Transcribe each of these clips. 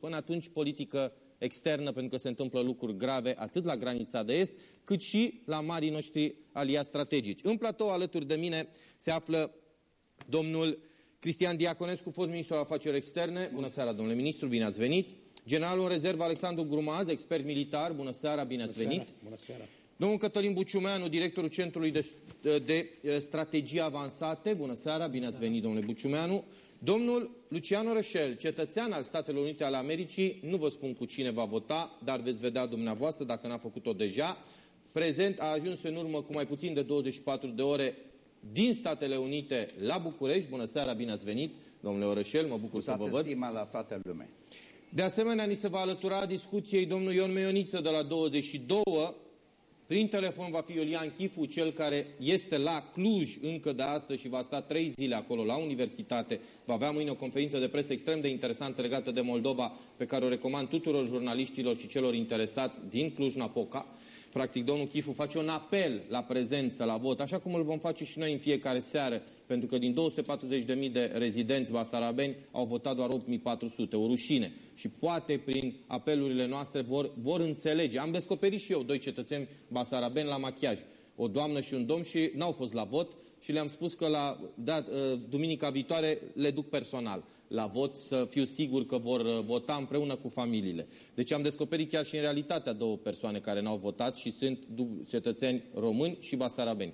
Până atunci, politică externă, pentru că se întâmplă lucruri grave atât la granița de est, cât și la marii noștri aliați strategici. În platou, alături de mine, se află domnul Cristian Diaconescu, fost ministru al afacerilor externe. Bună seara, domnule ministru, bine ați venit. Generalul în rezervă Alexandru Grumaz, expert militar. Bună seara, bine ați venit. Bună seara. Domnul Cătălin Buciumeanu, directorul Centrului de, de, de Strategii Avansate. Bună seara, bine ați venit, domnule Buciumeanu. Domnul Luciano Rășel, cetățean al Statelor Unite ale Americii, nu vă spun cu cine va vota, dar veți vedea dumneavoastră dacă n-a făcut-o deja. Prezent a ajuns în urmă cu mai puțin de 24 de ore din Statele Unite la București. Bună seara, bine ați venit, domnule Orășel, mă bucur să vă văd. stima la toată lumea. De asemenea, ni se va alătura discuției domnul Ion Meioniță de la 22 prin telefon va fi Iulian Chifu, cel care este la Cluj încă de astăzi și va sta trei zile acolo la universitate. Va avea mâine o conferință de presă extrem de interesantă legată de Moldova, pe care o recomand tuturor jurnaliștilor și celor interesați din Cluj-Napoca. Practic, domnul Chifu face un apel la prezență, la vot, așa cum îl vom face și noi în fiecare seară, pentru că din 240.000 de rezidenți basarabeni au votat doar 8.400, o rușine. Și poate prin apelurile noastre vor, vor înțelege. Am descoperit și eu doi cetățeni basarabeni la machiaj, o doamnă și un domn și n-au fost la vot și le-am spus că la da, ă, duminica viitoare le duc personal la vot să fiu sigur că vor ă, vota împreună cu familiile. Deci am descoperit chiar și în realitatea două persoane care n-au votat și sunt cetățeni români și basarabeni.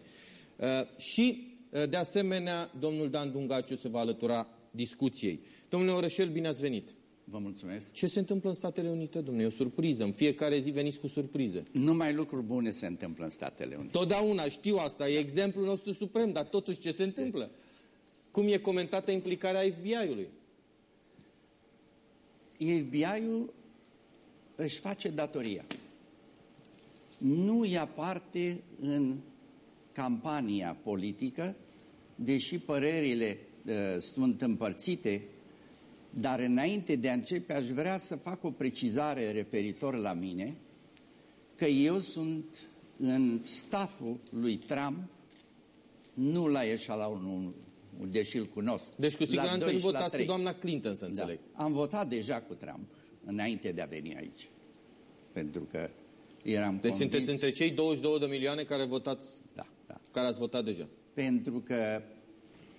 Uh, și, uh, de asemenea, domnul Dan Dungaciu se va alătura discuției. Domnule Orășel, bine ați venit! Vă mulțumesc. Ce se întâmplă în Statele Unite, domnule? E o surpriză. În fiecare zi veniți cu surprize. Numai lucruri bune se întâmplă în Statele Unite. Totdeauna, știu asta. E exemplul nostru suprem, dar totuși ce se întâmplă? Cum e comentată implicarea FBI-ului? FBI-ul își face datoria. Nu ia parte în campania politică, deși părerile uh, sunt împărțite dar înainte de a începe, aș vrea să fac o precizare referitor la mine, că eu sunt în staful lui Trump, nu la eșalonul, deși îl cunosc. Deci cu siguranță nu votați cu doamna Clinton, să da. înțeleg. Da. Am votat deja cu Trump, înainte de a veni aici. Pentru că eram Deci convins... sunteți între cei 22 de milioane care votați, da, da. care ați votat deja. Pentru că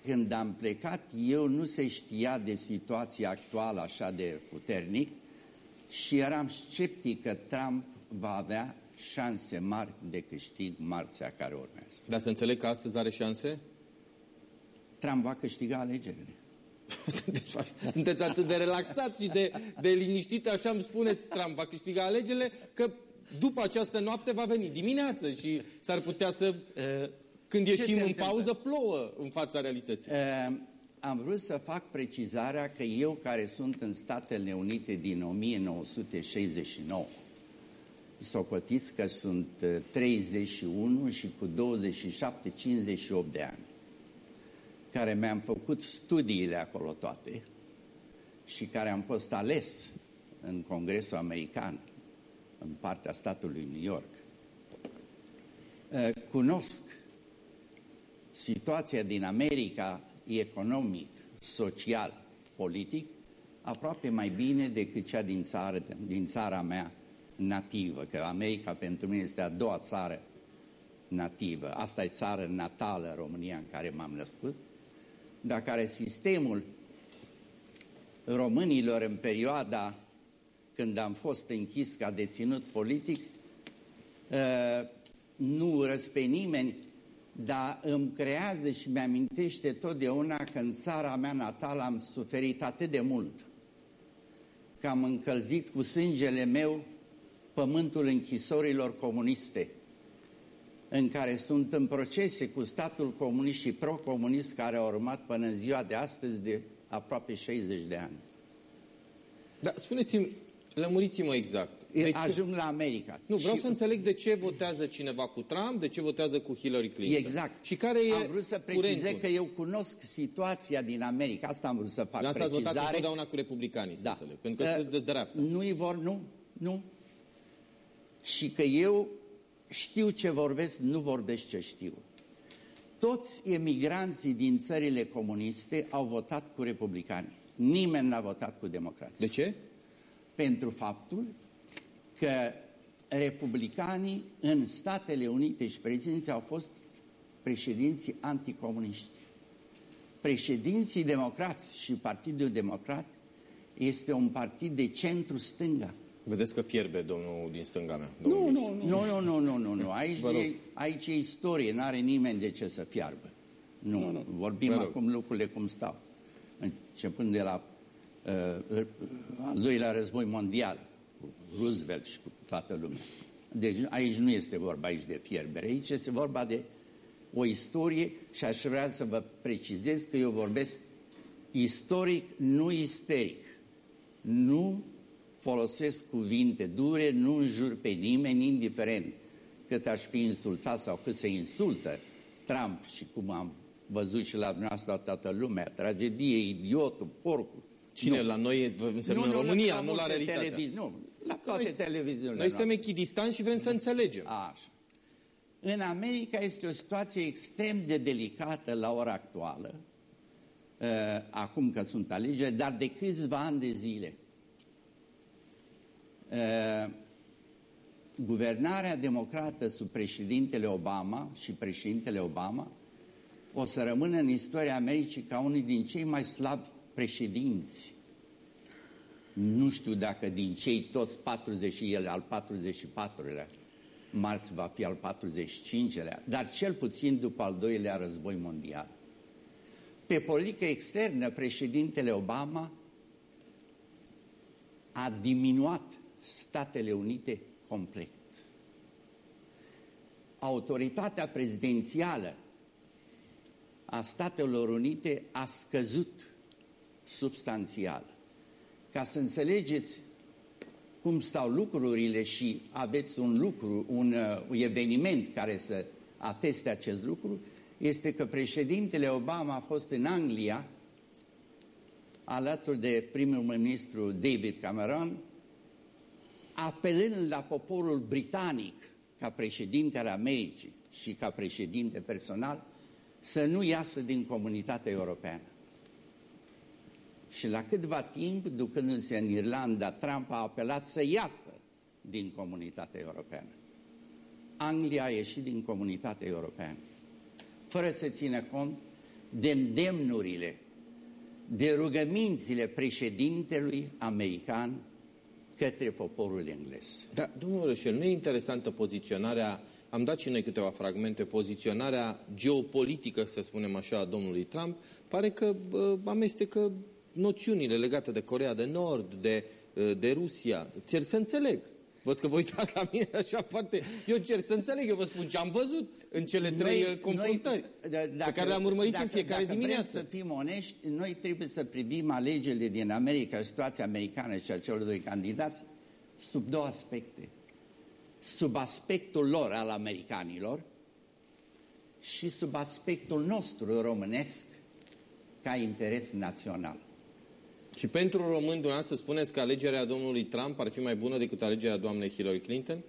când am plecat, eu nu se știa de situația actuală așa de puternic și eram sceptic că Trump va avea șanse mari de câștig marțea care urmează. Dar să înțeleg că astăzi are șanse? Trump va câștiga alegerile. sunteți, sunteți atât de relaxat și de, de liniștit, așa îmi spuneți, Trump va câștiga alegerile, că după această noapte va veni dimineață și s-ar putea să... Uh, când Ce ieșim în pauză, plouă în fața realității. Uh, am vrut să fac precizarea că eu care sunt în Statele Unite din 1969, socotiți că sunt 31 uh, și cu 27, 58 de ani, care mi-am făcut studiile acolo toate și care am fost ales în Congresul American, în partea statului New York, uh, cunosc situația din America economic, social, politic, aproape mai bine decât cea din, țară, din țara mea nativă, că America pentru mine este a doua țară nativă. Asta e țară natală, România, în care m-am născut, dar care sistemul românilor în perioada când am fost închis ca deținut politic, uh, nu răspe nimeni dar îmi creează și mi-amintește totdeauna că în țara mea natală am suferit atât de mult că am încălzit cu sângele meu pământul închisorilor comuniste în care sunt în procese cu statul comunist și pro-comunist care a urmat până în ziua de astăzi de aproape 60 de ani. Da, spuneți-mi, lămuriți-mă exact. De ajung ce? la America. Nu, vreau și... să înțeleg de ce votează cineva cu Trump, de ce votează cu Hillary Clinton. Exact. Și care e Am vrut să precizez curentul. că eu cunosc situația din America. Asta am vrut să fac Asta precizare. Asta ați votat întotdeauna cu republicanii, da. să înțeleg. Pentru că uh, sunt de dreapta. Nu-i vor, nu, nu. Și că eu știu ce vorbesc, nu vorbesc ce știu. Toți emigranții din țările comuniste au votat cu republicani. Nimeni n-a votat cu democrații. De ce? pentru faptul că republicanii în Statele Unite și prezidenții au fost președinții anticomuniști. Președinții democrați și Partidul Democrat este un partid de centru-stânga. Vedeți că fierbe domnul din stânga mea. Nu, nu, nu, nu, nu, nu, nu, nu. Aici, e, aici e istorie, nu are nimeni de ce să fiarbă. Nu, nu, nu. vorbim acum lucrurile cum stau. Începând de la uh, al doilea război mondial, cu Roosevelt și cu toată lumea. Deci aici nu este vorba aici de fierbere, aici este vorba de o istorie și aș vrea să vă precizez că eu vorbesc istoric, nu isteric. Nu folosesc cuvinte dure, nu înjur pe nimeni, indiferent cât aș fi insultat sau cât se insultă Trump și cum am văzut și la dumneavoastră toată lumea, tragedie, idiotul, porcul. Cine? Nu. La noi înseamnă nu, nu, România, nu la realitatea. Televiz- nu, la toate noi, televiziunile Noi suntem echidistanți și vrem să înțelegem. Așa. În America este o situație extrem de delicată la ora actuală, uh, acum că sunt alegeri, dar de câțiva ani de zile. Uh, guvernarea democrată sub președintele Obama și președintele Obama o să rămână în istoria Americii ca unul din cei mai slabi președinți. Nu știu dacă din cei toți 40, el al 44-lea, marți va fi al 45-lea, dar cel puțin după al doilea război mondial. Pe politică externă, președintele Obama a diminuat Statele Unite complet. Autoritatea prezidențială a Statelor Unite a scăzut substanțial. Ca să înțelegeți cum stau lucrurile și aveți un lucru, un, uh, un eveniment care să ateste acest lucru, este că președintele Obama a fost în Anglia alături de primul ministru David Cameron, apelând la poporul britanic ca președinte al Americii și ca președinte personal, să nu iasă din comunitatea europeană. Și la câtva timp, ducându-se în Irlanda, Trump a apelat să iasă din comunitatea europeană. Anglia a ieșit din comunitatea europeană, fără să țină cont de îndemnurile, de rugămințile președintelui american către poporul englez. Da, domnul Rășel, nu e interesantă poziționarea am dat și noi câteva fragmente, poziționarea geopolitică, să spunem așa, a domnului Trump, pare că uh, amestecă noțiunile legate de Corea de Nord, de, uh, de Rusia. Cer să înțeleg. Văd că vă uitați la mine așa foarte... Eu cer să înțeleg, eu vă spun ce am văzut în cele trei noi, confruntări noi, dacă, pe care le-am urmărit dacă, în fiecare dacă dimineață. să fim onești, noi trebuie să privim alegerile din America, situația americană și a celor doi candidați, sub două aspecte sub aspectul lor al americanilor și sub aspectul nostru românesc ca interes național. Și pentru români, dumneavoastră, spuneți că alegerea domnului Trump ar fi mai bună decât alegerea doamnei Hillary Clinton?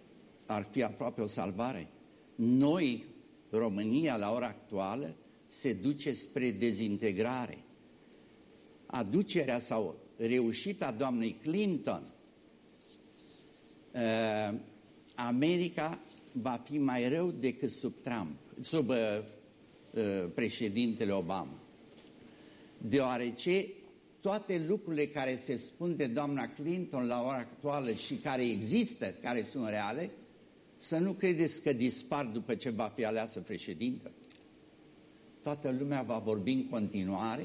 Ar fi aproape o salvare. Noi, România, la ora actuală, se duce spre dezintegrare. Aducerea sau reușita doamnei Clinton uh, America va fi mai rău decât sub Trump, sub uh, uh, președintele Obama. Deoarece toate lucrurile care se spun de doamna Clinton la ora actuală și care există, care sunt reale, să nu credeți că dispar după ce va fi aleasă președintă. Toată lumea va vorbi în continuare,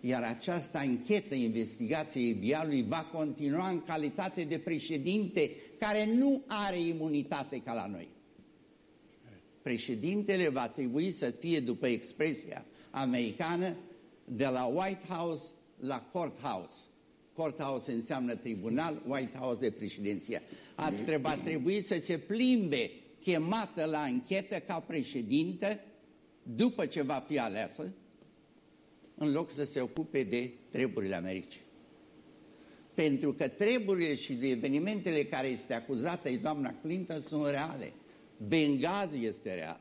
iar această anchetă, investigație FBI va continua în calitate de președinte care nu are imunitate ca la noi. Președintele va trebui să fie, după expresia americană, de la White House la Courthouse. Courthouse înseamnă tribunal, White House de președinția. A va trebui să se plimbe chemată la închetă ca președintă după ce va fi aleasă, în loc să se ocupe de treburile Americii. Pentru că treburile și de evenimentele care este acuzată de doamna Clinton sunt reale. Benghazi este real.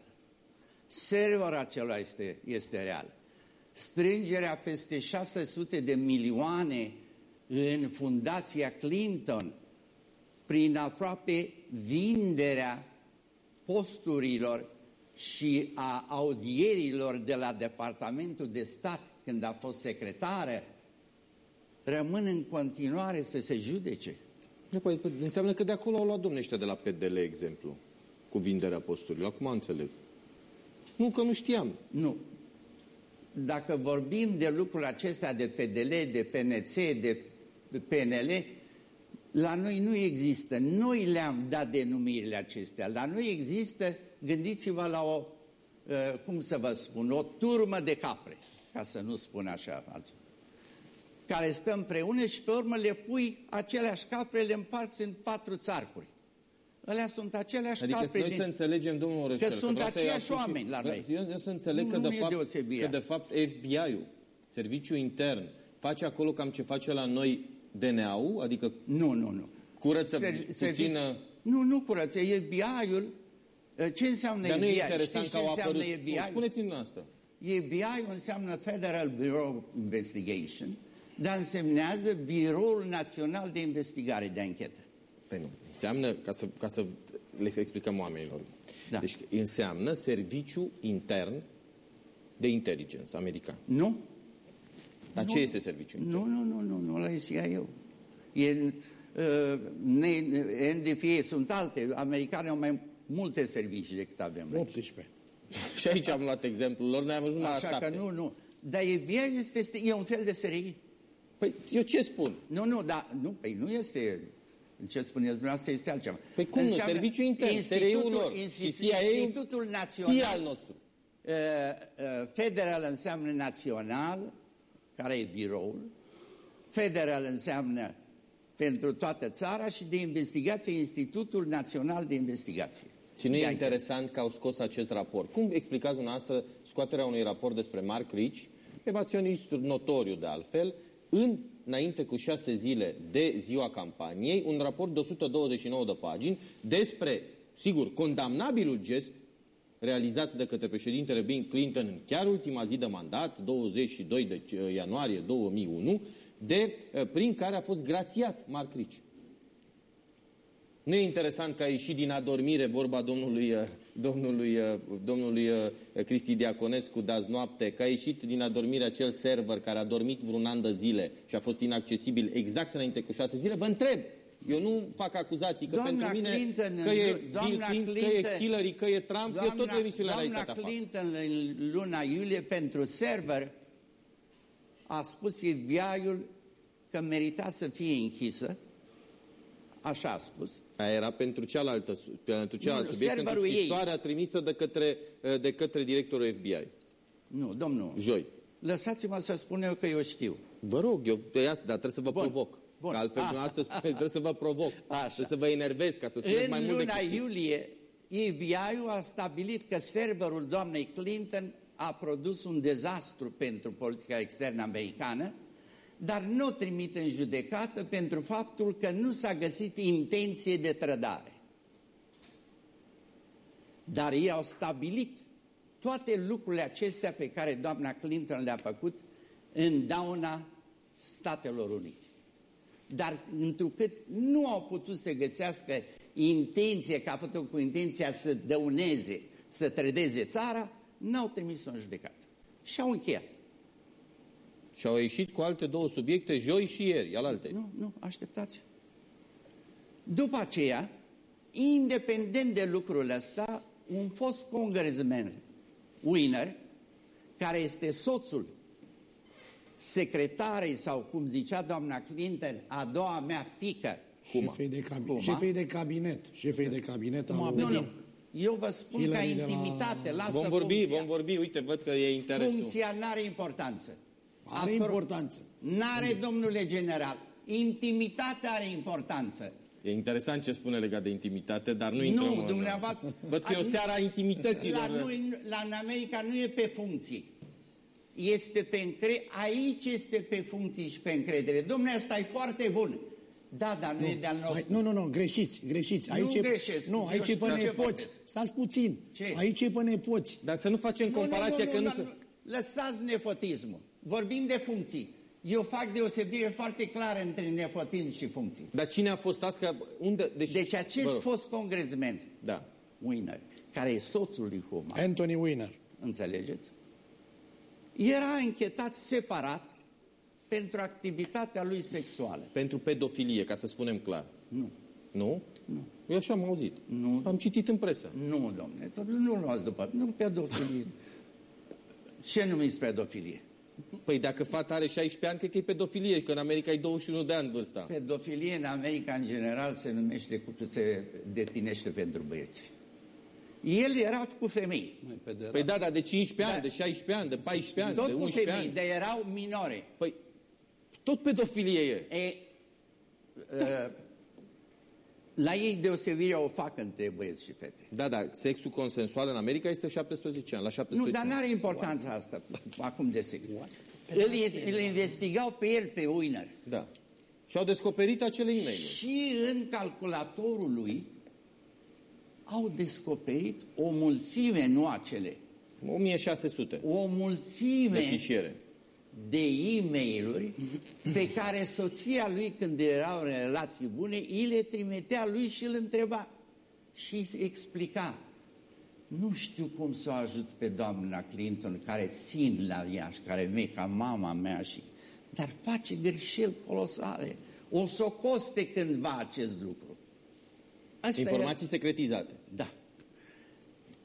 Server acela este, este real. Strângerea peste 600 de milioane în Fundația Clinton prin aproape vinderea posturilor și a audierilor de la Departamentul de Stat când a fost secretară, rămân în continuare să se judece. Păi, înseamnă că de acolo au luat domnește de la PDL exemplu, cu vinderea posturilor. Acum înțeleg. Nu, că nu știam. Nu. Dacă vorbim de lucrul acesta de PDL, de PNC, de PNL, la noi nu există. Noi le-am dat denumirile acestea. La noi există, gândiți-vă la o, uh, cum să vă spun, o turmă de capre, ca să nu spun așa altceva care stă împreună și pe urmă le pui aceleași capre, le împarți în patru țarcuri. Alea sunt aceleași adică capre. noi din... să înțelegem, domnul Orășel, că, că sunt aceiași oameni la noi. Eu, eu să înțeleg nu, că, de fapt, că de fapt FBI-ul, serviciul intern, face acolo cam ce face la noi DNA-ul, adică nu, nu, nu. curăță Ser, puțină... Nu, nu curăță. FBI-ul, ce înseamnă Dar FBI? nu e interesant Știți că au apărut... FBI? Spuneți-mi asta. FBI înseamnă Federal Bureau of Investigation, dar însemnează Biroul Național de Investigare, de Anchetă. Păi nu, înseamnă, ca să, ca să le explicăm oamenilor, Da. deci înseamnă serviciu intern de inteligență american. Nu? Dar Nu. ce este serviciu intern? Nu, nu, nu, nu, nu, la CIA. E, uh, ne, NDFA sunt alte, americani au mai multe servicii decât avem aici. 18. Și aici am luat exemplul lor, noi am ajuns la Așa șapte. că nu, nu. Dar FBI este, este, e un fel de serie. Păi eu ce spun? Nu, nu, dar nu, păi nu este ce spuneți dumneavoastră este altceva. Păi cum nu? Înseamnă Serviciu intern, SRI-ul lor și Institutul, CIA-ul, Institutul Național. CIA al nostru. Uh, uh, federal înseamnă național, care e biroul. Federal înseamnă pentru toată țara și de investigație Institutul Național de Investigație. Și nu De e anchetă. interesant că au scos acest raport. Cum explicați dumneavoastră scoaterea unui raport despre Mark Rich, evaționist notoriu de altfel, în, înainte cu șase zile de ziua campaniei, un raport de 129 de pagini despre, sigur, condamnabilul gest realizat de către președintele Bill Clinton în chiar ultima zi de mandat, 22 de ianuarie 2001, de, eh, prin care a fost grațiat Mark Rich. Nu e interesant că a ieșit din adormire vorba domnului, eh, domnului, eh, domnului eh, Cristi Diaconescu de azi noapte, că a ieșit din adormire acel server care a dormit vreun an de zile și a fost inaccesibil exact înainte cu șase zile? Vă întreb! Eu nu fac acuzații că Doamna pentru mine Clinton, că e doamna Bill Clinton, că e Clinton, Hillary, că e Trump, eu tot emisiunea doamna realitatea fac. Clinton în luna iulie pentru server a spus FBI-ul că merita să fie închisă, așa a spus, Aia era pentru cealaltă, su- pentru cealaltă Nu, subiect, pentru serverul ei. scrisoarea trimisă de către, de către directorul FBI. nu, domnul, Joi. lăsați-mă să spun eu că eu știu. Vă rog, eu pe asta, dar trebuie să vă Bun, provoc. bun. Că altfel Ah. dumneavoastră spuneți, trebuie să vă provoc. Așa. Trebuie să vă enervez ca să spuneți mai În mult luna decât știți. iulie, FBI-ul a stabilit că serverul doamnei Clinton a produs un dezastru pentru politica externă americană, dar nu o trimit în judecată pentru faptul că nu s-a găsit intenție de trădare. Dar ei au stabilit toate lucrurile acestea pe care doamna Clinton le-a făcut în dauna Statelor Unite. Dar întrucât nu au putut să găsească intenție, că a făcut cu intenția să dăuneze, să trădeze țara, n-au trimis-o în judecată. Și au încheiat. Și au ieșit cu alte două subiecte, joi și ieri, alalte. Nu, nu, așteptați. După aceea, independent de lucrul ăsta, un fost congressman, Winner, care este soțul secretarei sau, cum zicea doamna Clinton, a doua mea fică, Huma. Șefei de, cabinet, Huma? șefei de cabinet. Șefei de cabinet al Nu, nu, eu vă spun Hillary ca de la- intimitate, lasă Vom vorbi, funcția. vom vorbi, uite, văd că e interesul. Funcția n-are importanță. Are Apro- importanță. N-are, domnule general. Intimitatea are importanță. E interesant ce spune legat de intimitate, dar nu intrăm Nu, în... dumneavoastră... Văd că e o seară a intimităților. La noi, la, în America nu e pe funcții. Este pe încre... Aici este pe funcții și pe încredere. Domnule, asta e foarte bun. Da, dar nu, e de-al nostru. Hai, nu, nu, nu, greșiți, greșiți. Nu Aici e, greșesc. Nu, Eu aici e știu pe ce nepoți. vorbesc. Stați puțin. Ce? Aici e pe nepoți. Dar să nu facem comparația nu, că nu... dar se... Lăsați nepotismul. Vorbim de funcții. Eu fac deosebire foarte clară între nepotism și funcții. Dar cine a fost azi? Că unde? Deci, Deci acest Vă rog. fost congresmen, Da. Winner, care e soțul lui Huma, Anthony Weiner. înțelegeți? Era închetat separat pentru activitatea lui sexuală. Pentru pedofilie, ca să spunem clar. Nu. Nu? Nu. Eu așa am auzit. Nu. Am citit în presă. Nu, domnule, tot nu luați după. Nu pedofilie. Ce numiți pedofilie? Păi dacă fata are 16 ani, cred că e pedofilie, că în America e 21 de ani vârsta. Pedofilie în America, în general, se numește cu se detinește pentru băieți. El era cu femei. Păi da, dar de 15 ani, Da. de 16 ani, de 14 ani, Tot de cu 11 femei, ani. dar erau minore. Păi tot pedofilie e. E, uh, la ei deosebirea o fac între băieți și fete. Da, da, sexul consensual în America este 17 ani, la 17 Nu, dar ani. nu are importanța asta acum de sex. Îl, îl investigau pe el, pe Wiener. Da. Și au descoperit acele e mail Și în calculatorul lui au descoperit o mulțime, nu acele, 1600 o de mulțime fișiere. De e-mail-uri pe care soția lui, când erau în relații bune, îi le trimitea lui și îl întreba și îi explica. Nu știu cum să o ajut pe doamna Clinton, care țin la ea și care e ca mama mea, și... dar face greșeli colosale. O să o coste cândva acest lucru. Asta Informații secretizate. Era... Da.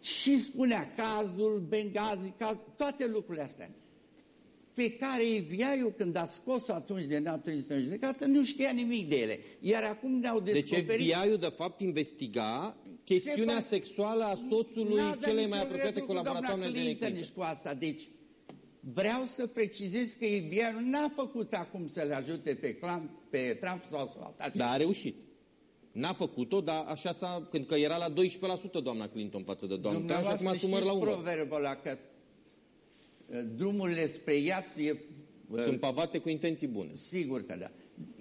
Și spunea cazul, Benghazi, caz, toate lucrurile astea pe care FBI-ul când a scos atunci de n-a trimis în judecată, nu știa nimic de ele. Iar acum ne-au Deci descoperit... FBI-ul de fapt investiga chestiunea Se- sexuală a soțului N-avea celei nicio mai apropiate legătură cu colaboratoare doamna de Clinton Clinton. nici cu asta. Deci, vreau să precizez că FBI-ul n-a făcut acum să le ajute pe, Trump, pe Trump sau să facă Dar a reușit. N-a făcut-o, dar așa s-a... Când că era la 12% doamna Clinton față de doamna Trump și acum a sumăr la 1. proverbul ăla că uh, drumurile spre iad e... uh, Sunt pavate cu intenții bune. Sigur că da.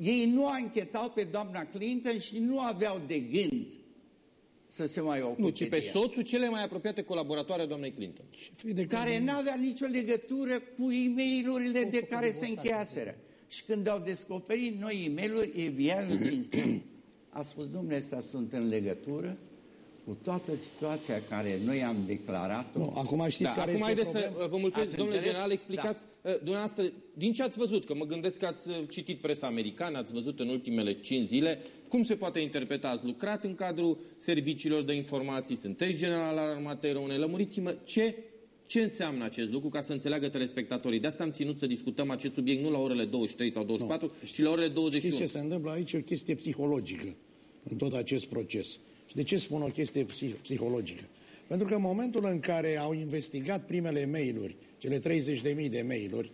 Ei nu anchetau pe doamna Clinton și nu aveau de gând să se mai ocupe Nu, ci pe de ea. soțul cele mai apropiate colaboratoare a doamnei Clinton. Șefii de care cabinet. n-avea nicio legătură cu e mail de care se încheiaseră. Și când au descoperit noi e mail FBI-ul cinstit a spus, domnule, astea sunt în legătură cu toată situația care noi am declarat-o. Nu, acum știți Da, care acum este haideți să problema? uh, vă mulțumesc, Ați domnule înțeles? general, explicați uh, dumneavoastră, din ce ați văzut, că mă gândesc că ați uh, citit presa americană, ați văzut în ultimele 5 zile, cum se poate interpreta, ați lucrat în cadrul serviciilor de informații, sunteți general al armatei române, lămuriți-mă ce, ce înseamnă acest lucru ca să înțeleagă telespectatorii. De asta am ținut să discutăm acest subiect nu la orele 23 sau 24, ci la orele 21. Știți ce se întâmplă aici? E o chestie psihologică în tot acest proces. Și de ce spun o chestie psih- psihologică? Pentru că în momentul în care au investigat primele mail-uri, cele 30.000 de mail-uri,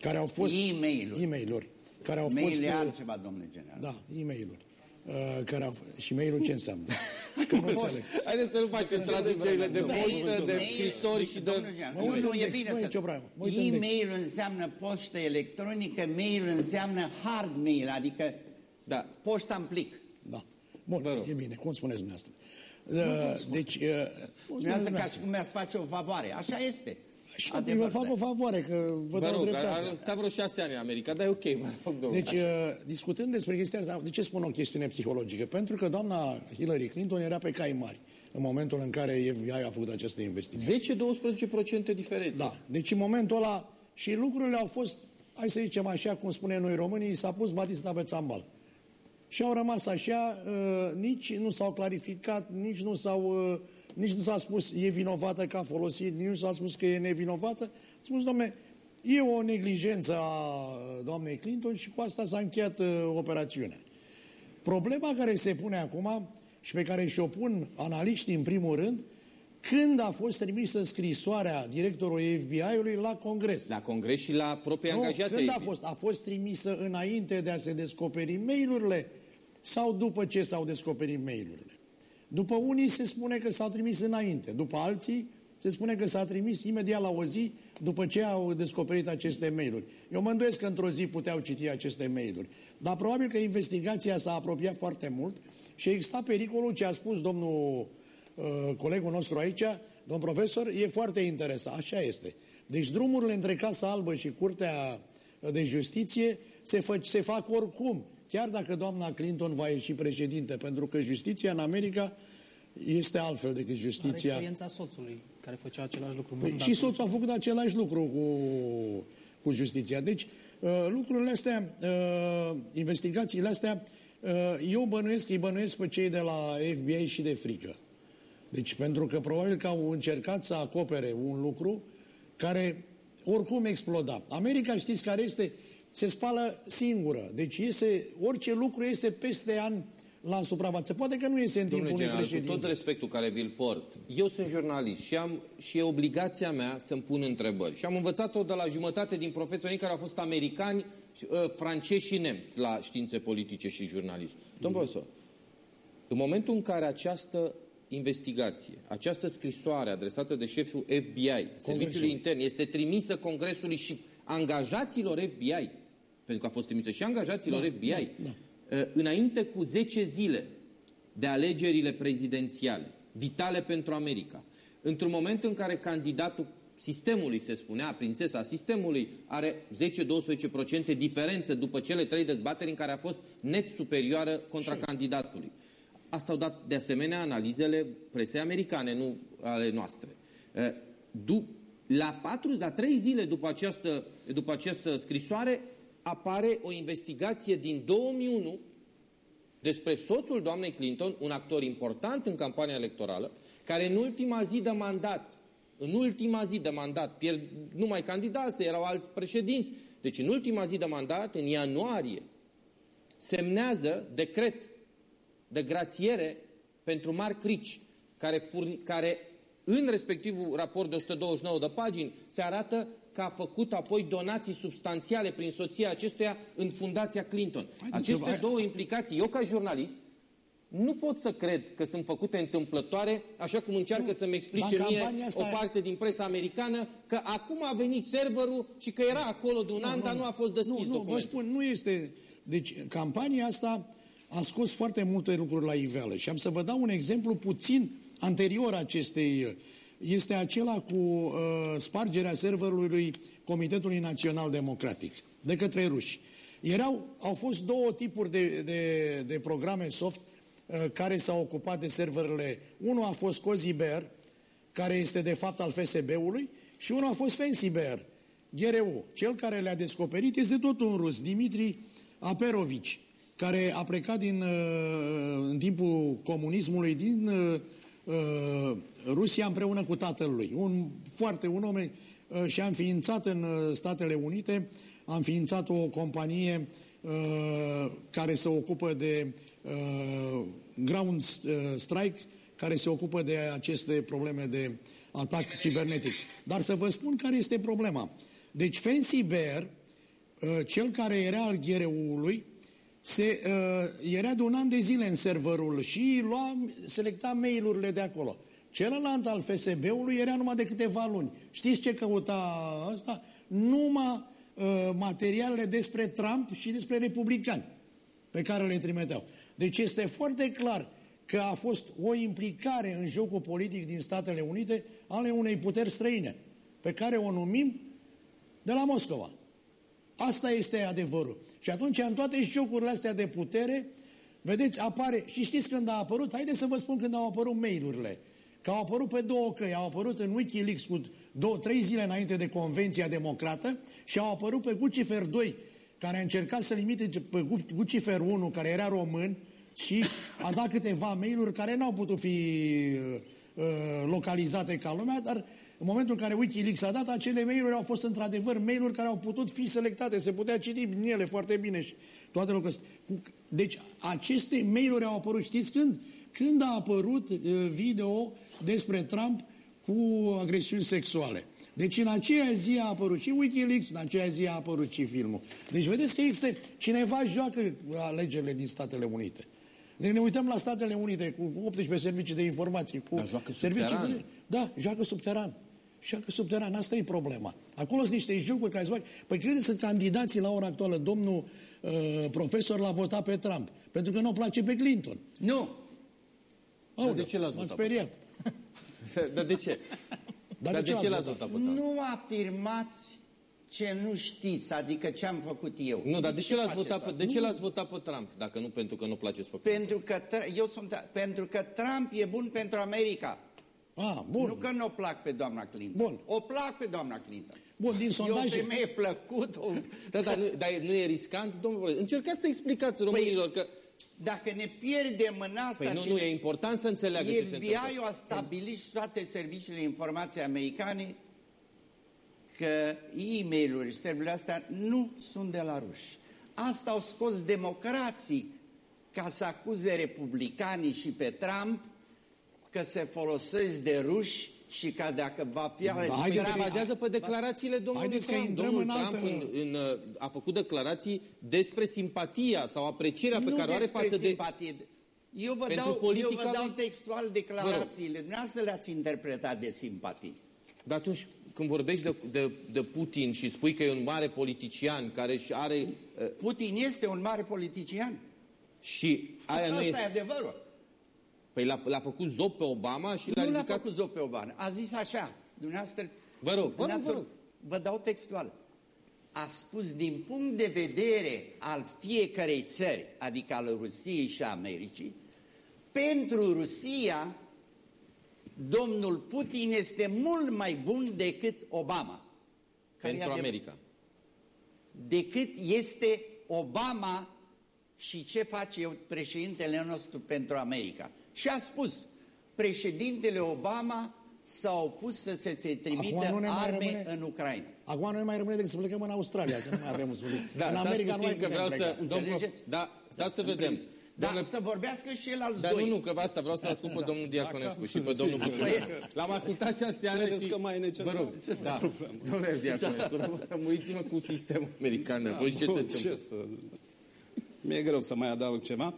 care au fost... E-mail-uri. E-mail-uri. Care au Mail fost... e uh, altceva, domnule general. Da, e-mail-uri. Uh, care au, și mail-ul ce înseamnă? Că nu înțeleg. Haideți să nu facem traducerile de Mail- postă, de mail- scrisori și de... Domnule general, Mă uit Nu, în e text, bine nu e să... nicio problemă. Mă uit în text. E-mail înseamnă poștă electronică, mail înseamnă hard mail, adică Da. poșta în plic. Da. Bun, Vă rog. e bine. Cum spuneți dumneavoastră? Uh, deci, uh, cum spuneți Nu asta ca și dumneavoastră? cum mi-ați face o favoare. Așa este. Și vă Adevăr, fac da. o favoare, că vă Vă dau rog, dreptate. a stat vreo șase ani în America, dar e ok, vă rog, domnule. Deci, uh, discutând despre chestia asta, de ce spun o chestiune psihologică? Pentru că doamna Hillary Clinton era pe cai mari în momentul în care FBI a făcut această investiție. 10-12% diferență. Da, deci în momentul ăla și lucrurile au fost, hai să zicem așa, cum spunem noi românii, s-a pus Batista pe țambal. Și au rămas așa, uh, nici nu s-au clarificat, nici nu s-au, uh, nici nu s-a spus e vinovată că a folosit, nici nu s-a spus că e nevinovată. A spus, domne, e o neglijență a uh, doamnei Clinton și cu asta s-a încheiat uh, operațiunea. Problema care se pune acum și pe care și-o pun analiștii în primul rând, când a fost trimisă scrisoarea directorului FBI-ului la Congres. La congres și la proprii Nu, angajați. când a ai- fost? A fost trimisă înainte de a se descoperi mail-urile sau după ce s-au descoperit mail-urile? După unii se spune că s-au trimis înainte, după alții se spune că s-a trimis imediat la o zi după ce au descoperit aceste mail-uri. Eu mă îndoiesc că într-o zi puteau citi aceste mail-uri. Dar probabil că investigația s-a apropiat foarte mult și exista pericolul ce a spus domnul uh, colegul nostru aici, domn profesor, e foarte interesant. Așa este. Deci drumurile între Casa Albă și Curtea de justiție se, fă, se fac oricum, chiar dacă doamna Clinton va ieși președinte, pentru că justiția în America este altfel decât justiția... Are experiența soțului, care făcea același lucru. Păi, și soțul a făcut același lucru cu, cu justiția. Deci, uh, lucrurile astea, uh, investigațiile astea, uh, eu bănuiesc, îi bănuiesc pe cei de la FBI și de frică. Deci, pentru că probabil că au încercat să acopere un lucru care oricum exploda. America, știți care este? Se spală singură. Deci iese, orice lucru este peste ani la suprafață. Poate că nu este în timpul unui președinte. Cu tot respectul care vi-l port, eu sunt jurnalist și, am, și e obligația mea să-mi pun întrebări. Și am învățat-o de la jumătate din profesorii care au fost americani, uh, francezi și nemți la științe politice și jurnalism. Domn mm. profesor, în momentul în care această investigație, această scrisoare adresată de șeful FBI, Serviciului Intern, este trimisă Congresului și angajaților FBI, pentru că a fost trimisă și angajaților da, FBI, da, da. Uh, înainte cu 10 zile de alegerile prezidențiale, vitale pentru America, într-un moment în care candidatul sistemului, se spunea, prințesa sistemului, are 10-12% diferență după cele trei dezbateri în care a fost net superioară contra candidatului. Asta au dat de asemenea analizele presei americane, nu ale noastre. La, patru, la trei zile după această, după această scrisoare apare o investigație din 2001 despre soțul doamnei Clinton, un actor important în campania electorală, care în ultima zi de mandat, în ultima zi de mandat, pierd, nu mai candidase, erau alți președinți, deci în ultima zi de mandat, în ianuarie, semnează decret de grațiere pentru Mark Rich, care, furni, care în respectivul raport de 129 de pagini se arată că a făcut apoi donații substanțiale prin soția acestuia în fundația Clinton. Haideți Aceste să... două implicații, eu ca jurnalist, nu pot să cred că sunt făcute întâmplătoare, așa cum încearcă să-mi explice mie o parte din presa americană, că acum a venit serverul și că era acolo de un nu, an, nu, dar nu a fost deschis nu, nu, vă spun, nu este... Deci, campania asta a scos foarte multe lucruri la iveală și am să vă dau un exemplu puțin anterior acestei... Este acela cu uh, spargerea serverului Comitetului Național Democratic de către ruși. Erau, au fost două tipuri de, de, de programe soft uh, care s-au ocupat de serverele. Unul a fost Cozy Bear, care este de fapt al FSB-ului, și unul a fost Fancy Bear, GRU. Cel care le-a descoperit este tot un rus, Dimitri Aperovici care a plecat din, uh, în timpul comunismului din uh, uh, Rusia împreună cu tatălui. Un, foarte un om și a înființat în Statele Unite, a înființat o companie care se ocupă de ground strike, care se ocupă de aceste probleme de atac cibernetic. Dar să vă spun care este problema. Deci Fancy Bear, cel care era al ghereului, se, uh, era de un an de zile în serverul și lua, selecta mail-urile de acolo. Celălalt al FSB-ului era numai de câteva luni. Știți ce căuta ăsta? Numai uh, materialele despre Trump și despre republicani pe care le trimiteau. Deci este foarte clar că a fost o implicare în jocul politic din Statele Unite ale unei puteri străine, pe care o numim de la Moscova. Asta este adevărul. Și atunci, în toate jocurile astea de putere, vedeți, apare, și știți când a apărut? Haideți să vă spun când au apărut mail-urile. Că au apărut pe două căi. Au apărut în Wikileaks cu două, trei zile înainte de Convenția Democrată și au apărut pe Gucifer 2, care a încercat să limite pe Gucifer 1, care era român, și a dat câteva mail-uri care n-au putut fi uh, localizate ca lumea, dar în momentul în care Wikileaks a dat, acele mail-uri au fost într-adevăr mail-uri care au putut fi selectate, se putea citi din ele foarte bine și toate lucrurile Deci aceste mail-uri au apărut, știți când? Când a apărut uh, video despre Trump cu agresiuni sexuale. Deci în aceea zi a apărut și Wikileaks, în aceea zi a apărut și filmul. Deci vedeți că există, cineva joacă alegerile din Statele Unite. Deci ne uităm la Statele Unite cu 18 servicii de informații, cu Dar joacă servicii subteran. Da, joacă subteran. Și că subteran, asta e problema. Acolo sunt niște jocuri care se fac. Păi credeți că candidații la ora actuală, domnul uh, profesor l-a votat pe Trump, pentru că nu place pe Clinton. Nu. Aoleu, de ce l-ați votat? speriat. Dar de ce? Dar, Dar de ce, ce l-ați votat pe Trump? Nu afirmați ce nu știți, adică ce am făcut eu. Nu, dar de ce l-ați faceți votat, pe, asta? de ce l-ați votat pe Trump, dacă nu pentru că nu place spăcut? Pentru că, Tr- eu sunt, pentru că Trump e bun pentru America. Ah, bun. Nu că nu o plac pe doamna Clinton. Bun. O plac pe doamna Clinton. Bun, din E o sondaje... femeie plăcută. o- Da, dar, nu, dar nu e riscant, domnule profesor? Încercați să explicați românilor că... Dacă ne pierdem în asta Păi nu, și nu, ne- e important să înțeleagă ce se întâmplă. FBI-ul a stabilit și toate serviciile informației americane că e-mail-uri și serviciile astea nu sunt de la ruși. Asta au scos democrații ca să acuze republicanii și pe Trump că se folosesc de ruși și că dacă va fi ales haideți Păi să- se bazează pe declarațiile domnului Haideți că Trump. intrăm Domnul în Trump altă- în, în, uh, a făcut declarații despre simpatia sau aprecierea pe nu care o are despre față de... simpatie. Eu vă, Pentru dau, eu politica vă dau lui- textual declarațiile. Dumneavoastră le-ați interpretat de simpatii. Dar atunci când vorbești de, de, de Putin și spui că e un mare politician care și are... uh, Putin este un mare politician. Și aia nu Asta e... e adevărul. Păi l-a, l-a făcut zop pe Obama și l-a Nu l-a ridicat... făcut zop pe Obama. A zis așa, dumneavoastră... Vă rog, vă rog, dumneavoastră- vă rog. Vă dau textual. A spus din punct de vedere al fiecărei țări, adică al Rusiei și Americii, pentru Rusia, domnul Putin este mult mai bun decât Obama. Care e Pentru adevăr- America. decât este Obama și ce face eu, președintele nostru pentru America. Și a spus, președintele Obama s-a opus să se se trimită Acum nu ne mai arme rămâne- în Ucraina. Acum nu mai rămâne decât să plecăm în Australia, că nu mai avem să plecăm. Da, în stați America nu puțin mai că putem vreau pleca. să... Domnul, Înțelegeți? da, stați să vedem. Dar Domnule- să vorbească și el alți Dar doi. nu, nu, că asta vreau să ascult pe domnul Diaconescu și pe domnul Bucur. L-am ascultat și aseară Credeți și... că mai e necesar? Vă rog, da. Domnule Diaconescu, rămâiți-mă cu sistemul american. Da, ce se Bun, întâmplă? ce să... Mi-e greu să mai adaug ceva.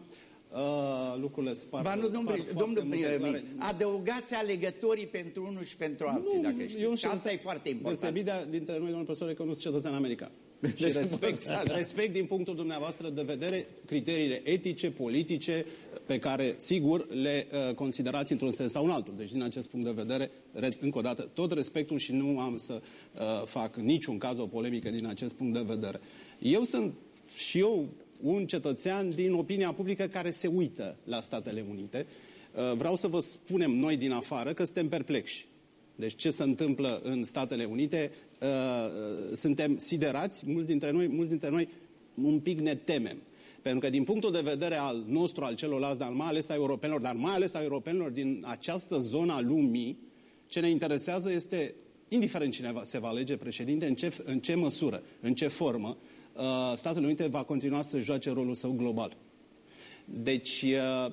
Uh, lucrurile spar. Ba nu, domnul, par foarte domnul multe clare. adăugați alegătorii pentru unul și pentru alții, Nu, dacă știți. eu Că asta e foarte important. Deosebirea dintre noi, domnul profesor, e că nu sunt cetățean american. și Deci, respect, da, da. respect din punctul dumneavoastră de vedere criteriile etice, politice, pe care, sigur, le uh, considerați într-un sens sau în altul. Deci, din acest punct de vedere, re, încă o dată, tot respectul și nu am să uh, fac niciun caz o polemică din acest punct de vedere. Eu sunt și eu un cetățean din opinia publică care se uită la Statele Unite. Uh, Vreau să vă spunem noi din afară că suntem perplexi. Deci ce se întâmplă în Statele Unite, uh, uh, suntem siderați, mulți dintre noi, mulți dintre noi un pic ne temem. Pentru că din punctul de vedere al nostru, al celorlalți, dar mai ales a europenilor, dar mai ales a europenilor din această zonă a lumii, ce ne interesează este, indiferent cine va, se va alege președinte, în ce, în ce măsură, în ce formă, uh, Statele Unite va continua să joace rolul său global. Deci, uh,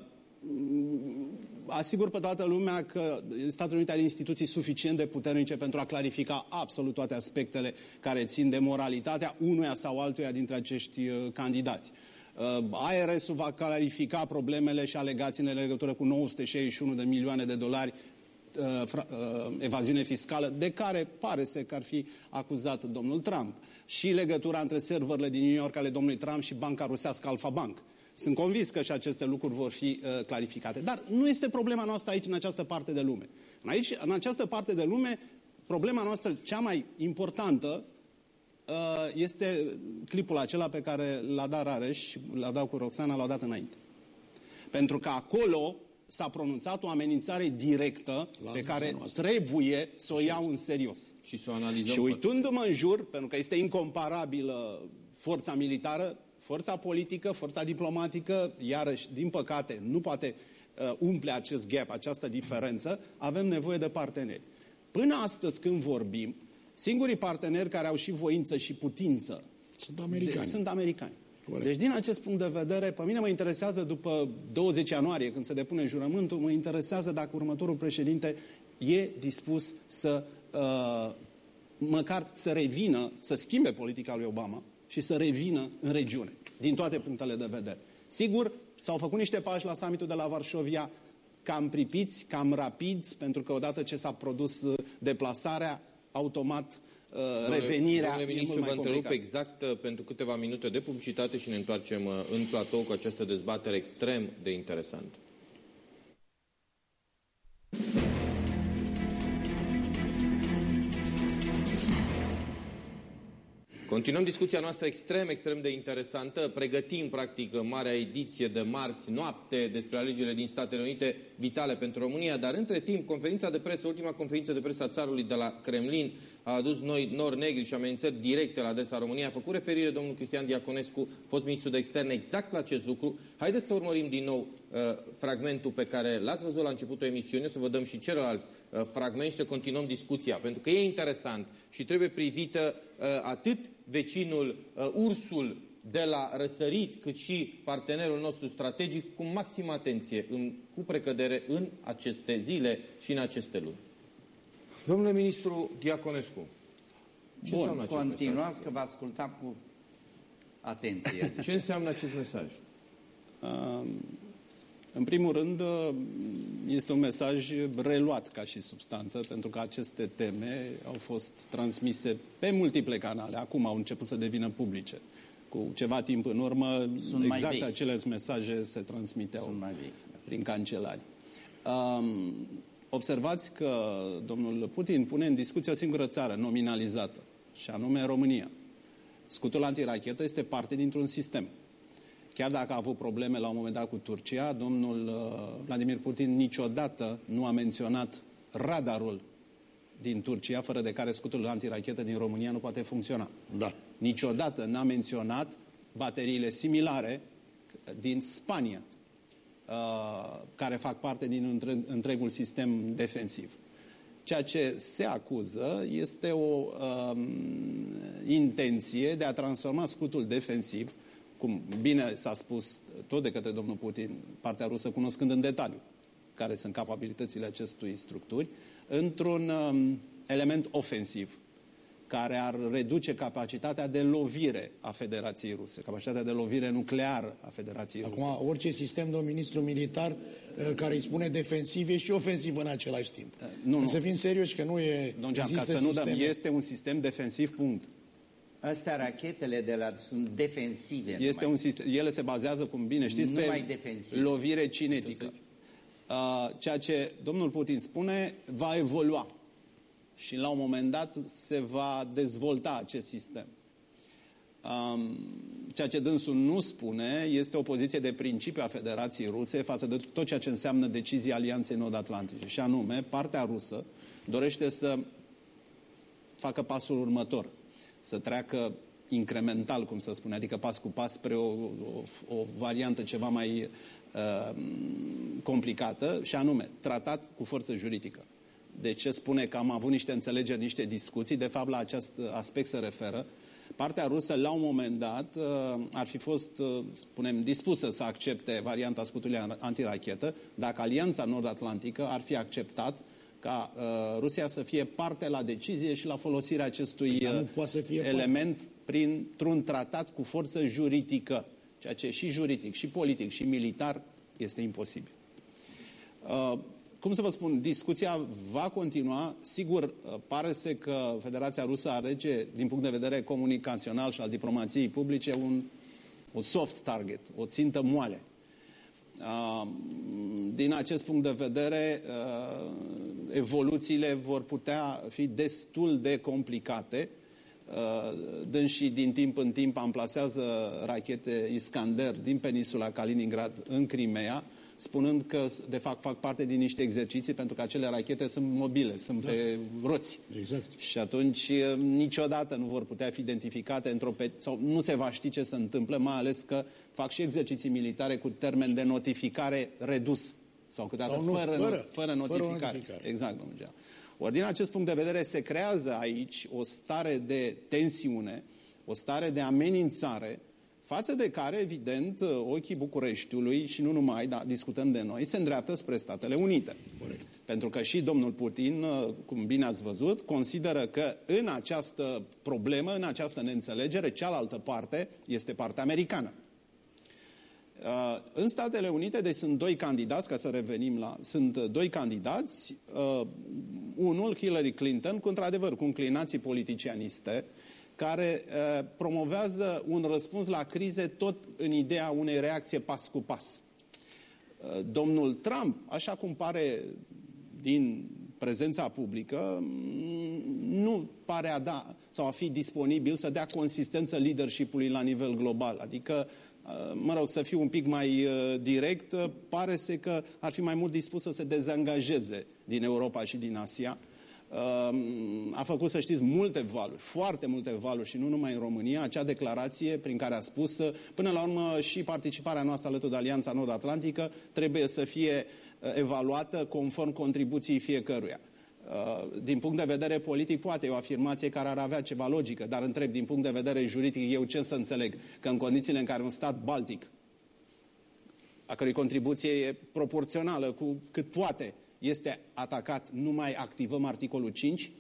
asigur pe toată lumea că Statele Unite are instituții suficient de puternice pentru a clarifica absolut toate aspectele care țin de moralitatea unuia sau altuia dintre acești uh, candidați. Uh, ARS-ul va clarifica problemele și alegațiile în legătură cu 961 de milioane de dolari uh, fra- uh, evaziune fiscală, de care pare să că ar fi acuzat domnul Trump. Și legătura între serverele din New York ale domnului Trump și banca rusească Alfa Bank. Sunt convins că și aceste lucruri vor fi uh, clarificate. Dar nu este problema noastră aici, în această parte de lume. Aici, în această parte de lume, problema noastră cea mai importantă uh, este clipul acela pe care l-a dat Rareș și l-a dat cu Roxana, l-a dat înainte. Pentru că acolo s-a pronunțat o amenințare directă La pe adresa care noastră. trebuie să o iau în serios. Și să o analizăm. Și uitându-mă în jur, pentru că este incomparabilă forța militară, forța politică, forța diplomatică, iarăși, din păcate, nu poate uh, umple acest gap, această diferență, avem nevoie de parteneri. Până astăzi, când vorbim, singurii parteneri care au și voință și putință Sunt americani. de, sunt americani. Corect. Deci, din acest punct de vedere, pe mine mă interesează, după 20 ianuarie, când se depune jurământul, mă interesează dacă următorul președinte e dispus să uh, măcar să revină, să schimbe politica lui Obama și să revină în regiune, din toate punctele de vedere. Sigur, s-au făcut niște pași la summitul de la Varșovia, cam pripiți, cam rapid, pentru că odată ce s-a produs uh, deplasarea, automat uh, revenirea Domnule e ministru, mult vă mai întrerup complicat. exact uh, pentru câteva minute de publicitate și ne întoarcem uh, în platou cu această dezbatere extrem de interesantă. Continuăm discuția noastră extrem, extrem de interesantă. Pregătim, practic, marea ediție de marți noapte despre alegerile din Statele Unite, vitale pentru România, dar între timp, conferința de presă, ultima conferință de presă a țarului de la Kremlin, a adus noi nori negri și amenințări directe la adresa României. A făcut referire domnul Cristian Diaconescu, fost ministru de externe, exact la acest lucru. Haideți să urmărim din nou uh, fragmentul pe care l-ați văzut la începutul emisiunii, să vă dăm și celălalt uh, fragment și să continuăm discuția, pentru că e interesant și trebuie privită uh, atât vecinul, uh, ursul de la răsărit, cât și partenerul nostru strategic, cu maximă atenție, în, cu precădere în aceste zile și în aceste luni. Domnule ministru Diaconescu, ce Bun, continuați că vă ascultam cu atenție. ce înseamnă acest mesaj? Uh, în primul rând, uh, este un mesaj reluat ca și substanță, pentru că aceste teme au fost transmise pe multiple canale. Acum au început să devină publice. Cu ceva timp în urmă, Sunt exact aceleași mesaje se transmiteau prin cancelari. Um, observați că domnul Putin pune în discuție o singură țară nominalizată, și anume România. Scutul antirachetă este parte dintr-un sistem. Chiar dacă a avut probleme la un moment dat cu Turcia, domnul uh, Vladimir Putin niciodată nu a menționat radarul din Turcia, fără de care scutul antirachetă din România nu poate funcționa. Da. Niciodată n-a menționat bateriile similare din Spania, uh, care fac parte din întregul sistem defensiv. Ceea ce se acuză este o um, intenție de a transforma scutul defensiv cum bine s-a spus tot de către domnul Putin, partea rusă cunoscând în detaliu care sunt capabilitățile acestui structuri, într-un um, element ofensiv care ar reduce capacitatea de lovire a Federației Ruse, capacitatea de lovire nucleară a Federației Acum, Ruse. Acum, orice sistem de un ministru militar uh, care îi spune defensiv e și ofensiv în același timp. Uh, nu, nu. Să fim serioși că nu e... Domnul Geam, ca să nu dăm, este un sistem defensiv, punct. Astea, rachetele de la, sunt defensive. Este un sistem, ele se bazează, cum bine știți, numai pe defensiv. lovire cinetică. Uh, ceea ce domnul Putin spune va evolua și la un moment dat se va dezvolta acest sistem. Um, ceea ce dânsul nu spune este o poziție de principiu a Federației Ruse față de tot ceea ce înseamnă decizia Alianței Nord-Atlantice. Și anume, partea rusă dorește să facă pasul următor să treacă incremental, cum să spune, adică pas cu pas spre o, o, o variantă ceva mai uh, complicată, și anume, tratat cu forță juridică. De ce spune că am avut niște înțelegeri, niște discuții? De fapt, la acest aspect se referă. Partea rusă, la un moment dat, uh, ar fi fost, uh, spunem, dispusă să accepte varianta scutului antirachetă dacă Alianța Nord-Atlantică ar fi acceptat ca uh, Rusia să fie parte la decizie și la folosirea acestui uh, să fie element printr-un tratat cu forță juridică, ceea ce și juridic, și politic, și militar este imposibil. Uh, cum să vă spun, discuția va continua. Sigur, uh, pare să că Federația Rusă alege, din punct de vedere comunicațional și al diplomației publice, un, un soft target, o țintă moale. Din acest punct de vedere, evoluțiile vor putea fi destul de complicate. Dând și din timp în timp amplasează rachete Iskander din peninsula Kaliningrad în Crimea, spunând că, de fapt, fac parte din niște exerciții pentru că acele rachete sunt mobile, sunt da. pe roți. Exact. Și atunci niciodată nu vor putea fi identificate într-o pe... sau nu se va ști ce se întâmplă, mai ales că fac și exerciții militare cu termen de notificare redus. Sau câteodată sau nu, fără, fără, fără, notificare. fără notificare. Exact, domnul Gea. Ori din acest punct de vedere se creează aici o stare de tensiune, o stare de amenințare față de care, evident, ochii Bucureștiului și nu numai, dar discutăm de noi, se îndreaptă spre Statele Unite. Corect. Pentru că și domnul Putin, cum bine ați văzut, consideră că în această problemă, în această neînțelegere, cealaltă parte este partea americană. Uh, în Statele Unite, deci sunt doi candidați, ca să revenim la... Sunt doi candidați, uh, unul, Hillary Clinton, cu într-adevăr, cu înclinații politicianiste, care uh, promovează un răspuns la crize tot în ideea unei reacții pas cu pas. Uh, domnul Trump, așa cum pare din prezența publică, mm, nu pare a da sau a fi disponibil să dea consistență leadership-ului la nivel global. Adică uh, mă rog, să fiu un pic mai uh, direct, uh, pare să că ar fi mai mult dispus să se dezangajeze din Europa și din Asia. A făcut, să știți, multe valuri, foarte multe valuri și nu numai în România, acea declarație prin care a spus, până la urmă și participarea noastră alături de Alianța Nord-Atlantică trebuie să fie evaluată conform contribuției fiecăruia. Uh, din punct de vedere politic, poate e o afirmație care ar avea ceva logică, dar întreb, din punct de vedere juridic, eu ce să înțeleg? Că în condițiile în care un stat baltic, a cărui contribuție e proporțională cu cât poate, este atacat, nu mai activăm articolul 5?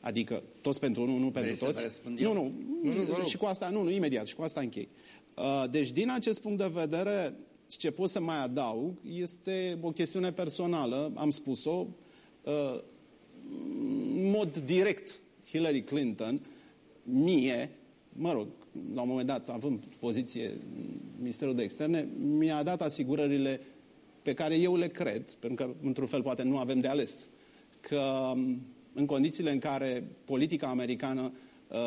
Adică toți pentru unul, nu pentru Vrei toți? Nu, nu, nu, nu, și cu asta, nu, nu, imediat, și cu asta închei. Uh, deci, din acest punct de vedere, ce pot să mai adaug este o chestiune personală, am spus-o, uh, în mod direct Hillary Clinton, mie, mă rog, la un moment dat, având poziție în Ministerul de Externe, mi-a dat asigurările pe care eu le cred, pentru că, într-un fel, poate nu avem de ales, că în condițiile în care politica americană uh,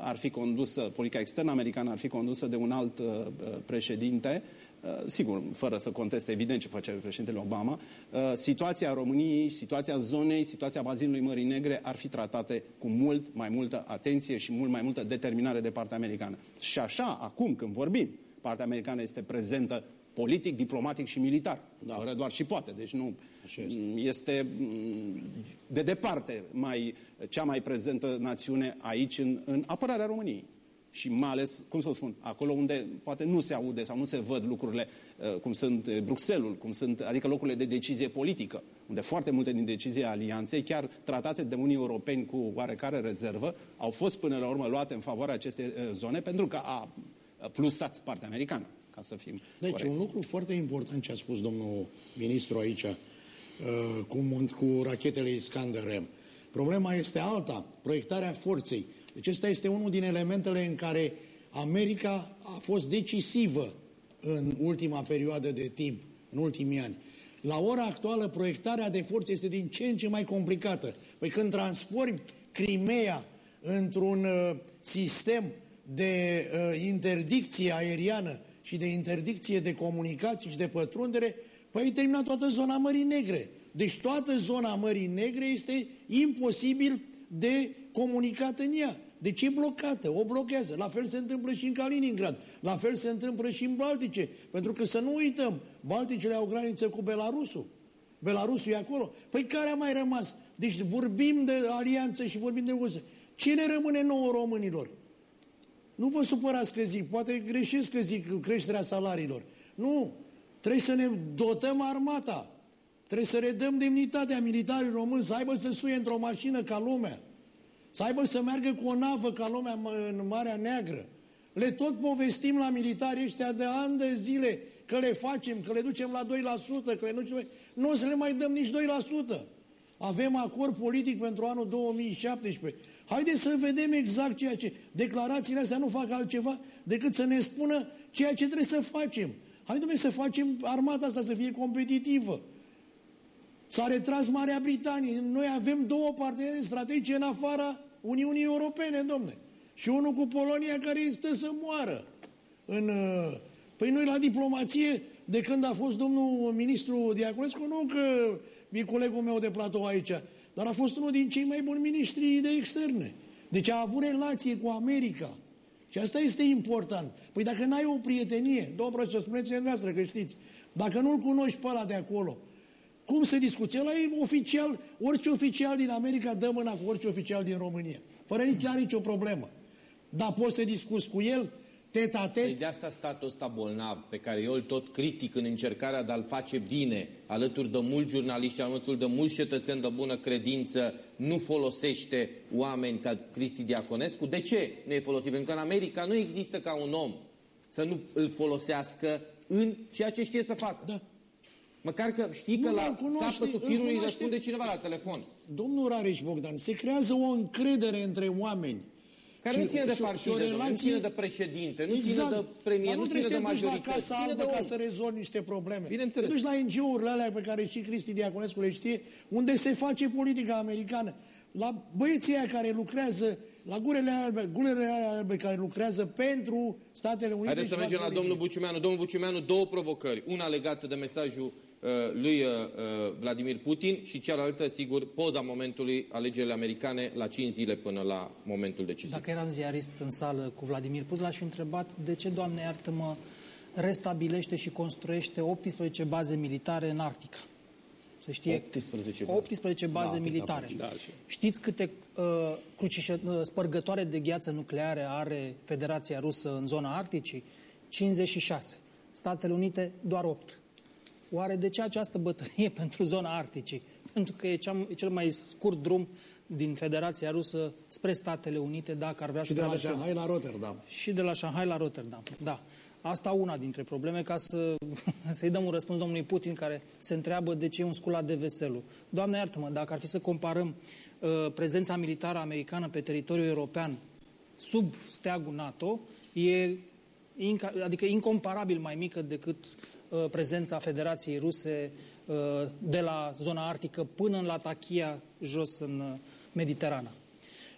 ar fi condusă, politica externă americană ar fi condusă de un alt uh, președinte, Uh, sigur, fără să conteste evident ce face președintele Obama, uh, situația României, situația zonei, situația bazinului Mării Negre ar fi tratate cu mult mai multă atenție și mult mai multă determinare de partea americană. Și așa, acum când vorbim, partea americană este prezentă politic, diplomatic și militar. Da. Fără doar și poate. Deci nu Așa este. este mm, de departe mai, cea mai prezentă națiune aici în, în apărarea României și mai ales, cum să spun, acolo unde poate nu se aude sau nu se văd lucrurile uh, cum sunt uh, Bruxelul, cum sunt, adică locurile de decizie politică, unde foarte multe din decizii alianței, chiar tratate de unii europeni cu oarecare rezervă, au fost până la urmă luate în favoarea acestei uh, zone pentru că a plusat partea americană, ca să fim Deci corecți. un lucru foarte important ce a spus domnul ministru aici, cu, cu rachetele Iskander-M. Problema este alta, proiectarea forței. Deci ăsta este unul din elementele în care America a fost decisivă în ultima perioadă de timp, în ultimii ani. La ora actuală, proiectarea de forțe este din ce în ce mai complicată. Păi când transformi Crimea într-un uh, sistem de uh, interdicție aeriană și de interdicție de comunicații și de pătrundere, păi ai terminat toată zona Mării Negre. Deci toată zona Mării Negre este imposibil de comunicat în ea. De ce e blocată? O blochează. La fel se întâmplă și în Kaliningrad. La fel se întâmplă și în Baltice. Pentru că să nu uităm, Balticele au graniță cu Belarusul. Belarusul e acolo. Păi care a mai rămas? Deci vorbim de alianță și vorbim de negociere. Ce ne rămâne nouă românilor? Nu vă supărați că zic, poate greșesc că zic creșterea salariilor. Nu. Trebuie să ne dotăm armata. Trebuie să redăm demnitatea militarii români, să aibă să suie într-o mașină ca lumea. Să aibă să meargă cu o navă ca lumea în Marea Neagră. Le tot povestim la militari ăștia de ani de zile că le facem, că le ducem la 2%, că le ducem... Nu o să le mai dăm nici 2%. Avem acord politic pentru anul 2017. Haideți să vedem exact ceea ce... Declarațiile astea nu fac altceva decât să ne spună ceea ce trebuie să facem. Haideți să facem armata asta să fie competitivă. S-a retras Marea Britanie. Noi avem două parteneri strategice în afara Uniunii Europene, domne. Și unul cu Polonia care stă să moară. În, uh, păi noi la diplomație, de când a fost domnul ministru Diaconescu, nu că e colegul meu de platou aici, dar a fost unul din cei mai buni ministri de externe. Deci a avut relație cu America. Și asta este important. Păi dacă n-ai o prietenie, domnul profesor, spuneți-ne noastră că știți, dacă nu-l cunoști pe ăla de acolo, cum se discută? El e oficial, orice oficial din America dă mâna cu orice oficial din România. Fără nici are nicio problemă. Dar poți să discuți cu el, tet a tet. Păi de asta statul ăsta bolnav, pe care eu îl tot critic în încercarea de a-l face bine, alături de mulți jurnaliști, alături de mulți cetățeni de bună credință, nu folosește oameni ca Cristi Diaconescu. De ce nu e folosit? Pentru că în America nu există ca un om să nu îl folosească în ceea ce știe să facă. Da. Măcar că știi că Nu, la îl cunoaște, capătul îl firului cunoaște. răspunde cineva la telefon. Domnul Rareș Bogdan, se creează o încredere între oameni. Care Și- nu ține de și o- partide, și o domnule, nu relație- ține de președinte, nu exact. ține de premier, Dar nu, nu ține trebuie de să te duci la majorități, Casa ține de Albă ca om. să rezolvi niște probleme. Bineînțeles. Te duci la NGO-urile alea pe care și Cristi Diaconescu le știe, unde se face politica americană. la băieții aia care lucrează, la gurele albe, gurele albe care lucrează pentru Statele Unite. Haideți să mergem la domnul Buciumeanu. Domnul Buciumeanu, două provocări. Una legată de mesajul uh, lui uh, uh, Vladimir Putin și cealaltă, sigur, poza momentului alegerile americane la 5 zile până la momentul decisiv. Dacă eram ziarist în sală cu Vladimir Putin, l-aș fi întrebat de ce, Doamne iartă-mă, restabilește și construiește 18 baze militare în Arctica. Să știe 18 baze. 18 baze Da, militare. Da, și- Știți câte uh, crucișă, uh, spărgătoare de gheață nucleare are Federația Rusă în zona Arcticii? 56. Statele Unite doar 8. Oare de ce această bătălie pentru zona Arcticii? Pentru că e, cea, e cel mai scurt drum din Federația Rusă spre Statele Unite, dacă ar vrea Și să de la traverseze- Shanghai la Rotterdam. și de la Shanghai la Rotterdam. Da. Asta una dintre probleme, ca să, să-i dăm un răspuns domnului Putin, care se întreabă de ce e un sculat de veselul. Doamne iartă-mă, dacă ar fi să comparăm uh, prezența militară americană pe teritoriul european sub steagul NATO, e inca, adică incomparabil mai mică decât uh, prezența Federației Ruse uh, de la zona arctică până în Latakia, jos în uh, Mediterana.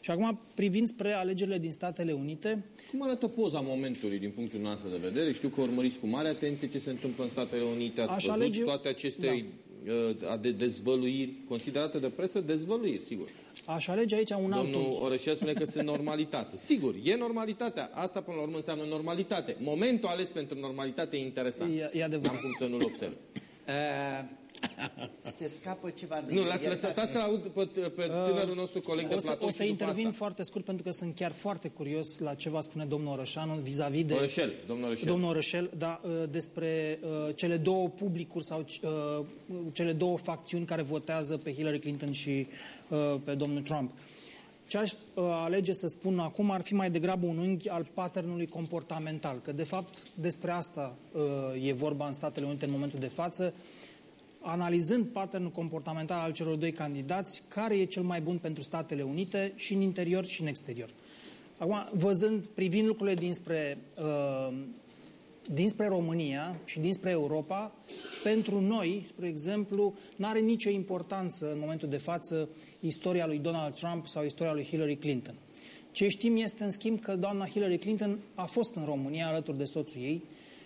Și acum, privind spre alegerile din Statele Unite, Cum arată poza momentului din punctul nostru de vedere? Știu că urmăriți cu mare atenție ce se întâmplă în Statele Unite. Ați Aș văzut alege- toate aceste da. De dezvăluiri, considerate de presă dezvăluiri, sigur. aș alege aici un alt Domnul unghi. Orășel spune că sunt normalitate. Sigur, e normalitatea. Asta până la urmă înseamnă normalitate. Momentul ales pentru normalitate e interesant. E- e adevărat. N-am cum să nu-l observ. Uh, se scapă ceva de Nu, el. las, Iertați-mă. lăsați să aud pe, pe tânărul nostru coleg de O să, platou o să și după intervin asta. foarte scurt pentru că sunt chiar foarte curios la ce va spune domnul Orășanu vis-a-vis de... Orășel, domnul Orășel. Domnul Orășel, da, uh, despre uh, cele două publicuri sau uh, cele două facțiuni care votează pe Hillary Clinton și uh, pe domnul Trump. Ce aș uh, alege să spun acum ar fi mai degrabă un unghi al patternului comportamental, că de fapt despre asta uh, e vorba în Statele Unite în momentul de față, analizând patternul comportamental al celor doi candidați, care e cel mai bun pentru Statele Unite și în interior și în exterior. Acum, văzând, privind lucrurile dinspre, uh, dinspre România și dinspre Europa, pentru noi, spre exemplu, nu are nicio importanță în momentul de față istoria lui Donald Trump sau istoria lui Hillary Clinton. Ce știm este, în schimb, că doamna Hillary Clinton a fost în România alături de soțul ei.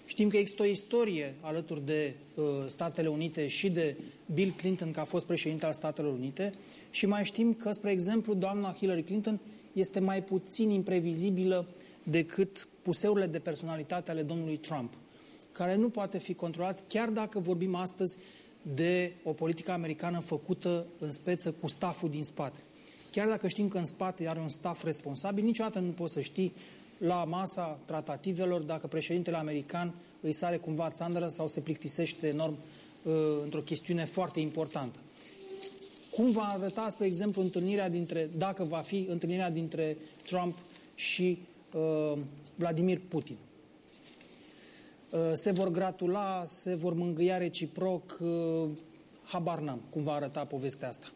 Știm că există o istorie alături de uh, Statele Unite și de Bill Clinton, că a fost președinte al Statelor Unite. Și mai știm că, spre exemplu, doamna Hillary Clinton este mai puțin imprevizibilă decât puseurile de personalitate ale domnului Trump, care nu poate fi controlat, chiar dacă vorbim astăzi de o politică americană făcută în speță cu staful din spate. Chiar dacă știm că în spate are un staff responsabil, niciodată nu poți să știi la masa tratativelor dacă președintele american îi sare cumva țandără sau se plictisește enorm uh, într-o chestiune foarte importantă. Cum va arăta, spre exemplu, întâlnirea dintre, dacă va fi întâlnirea dintre Trump și uh, Vladimir Putin? Uh, se vor gratula, se vor mângâia reciproc, uh, habar n-am cum va arăta povestea asta.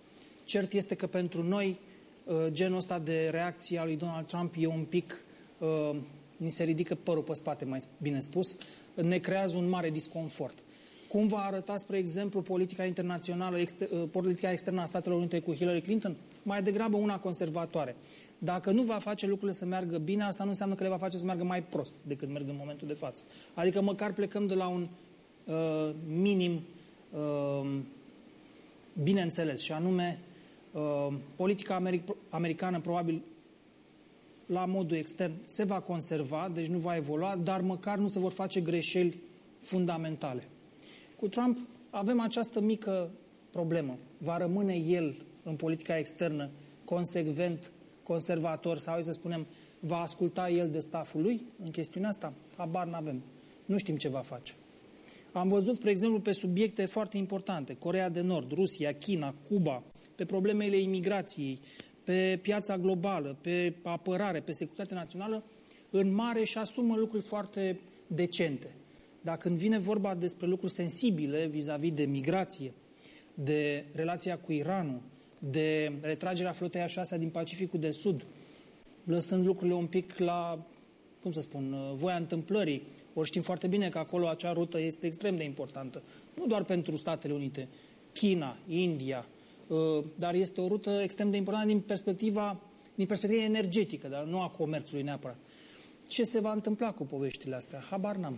Cert este că pentru noi uh, genul ăsta de reacție a lui Donald Trump e un pic, uh, ni se ridică părul pe spate, mai bine spus, ne creează un mare disconfort. Cum va arăta, spre exemplu, politica internațională, exter, uh, politica externă a Statelor Unite cu Hillary Clinton? Mai degrabă una conservatoare. Dacă nu va face lucrurile să meargă bine, asta nu înseamnă că le va face să meargă mai prost decât merg în momentul de față. Adică măcar plecăm de la un uh, minim uh, bineînțeles, și anume uh, politica americ- americană probabil la modul extern se va conserva, deci nu va evolua, dar măcar nu se vor face greșeli fundamentale. Cu Trump avem această mică problemă. Va rămâne el în politica externă consecvent, conservator sau, hai să spunem, va asculta el de staful lui în chestiunea asta? Habar n-avem. Nu știm ce va face. Am văzut, spre exemplu, pe subiecte foarte importante, Corea de Nord, Rusia, China, Cuba, pe problemele imigrației, pe piața globală, pe apărare, pe securitate națională, în mare și asumă lucruri foarte decente. Dar când vine vorba despre lucruri sensibile vis-a-vis de migrație, de relația cu Iranul, de retragerea flotei a șasea din Pacificul de Sud, lăsând lucrurile un pic la, cum să spun, voia întâmplării. Ori știm foarte bine că acolo acea rută este extrem de importantă. Nu doar pentru Statele Unite, China, India, Uh, dar este o rută extrem de importantă din perspectiva, din perspectiva energetică, dar nu a comerțului neapărat. Ce se va întâmpla cu poveștile astea? Habar n-am.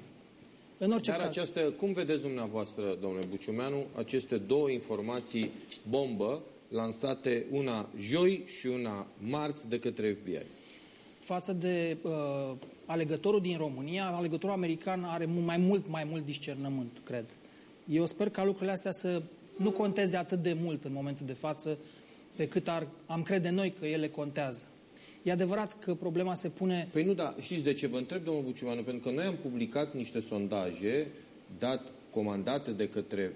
În orice Dar caz. Această, cum vedeți dumneavoastră, domnule Buciumeanu, aceste două informații bombă lansate una joi și una marți de către FBI? Față de uh, alegătorul din România, alegătorul american are mai mult, mai mult discernământ, cred. Eu sper ca lucrurile astea să nu conteze atât de mult în momentul de față pe cât ar, am crede noi că ele contează. E adevărat că problema se pune... Păi nu, dar știți de ce vă întreb, domnul Buciumanu? Pentru că noi am publicat niște sondaje dat, comandate de către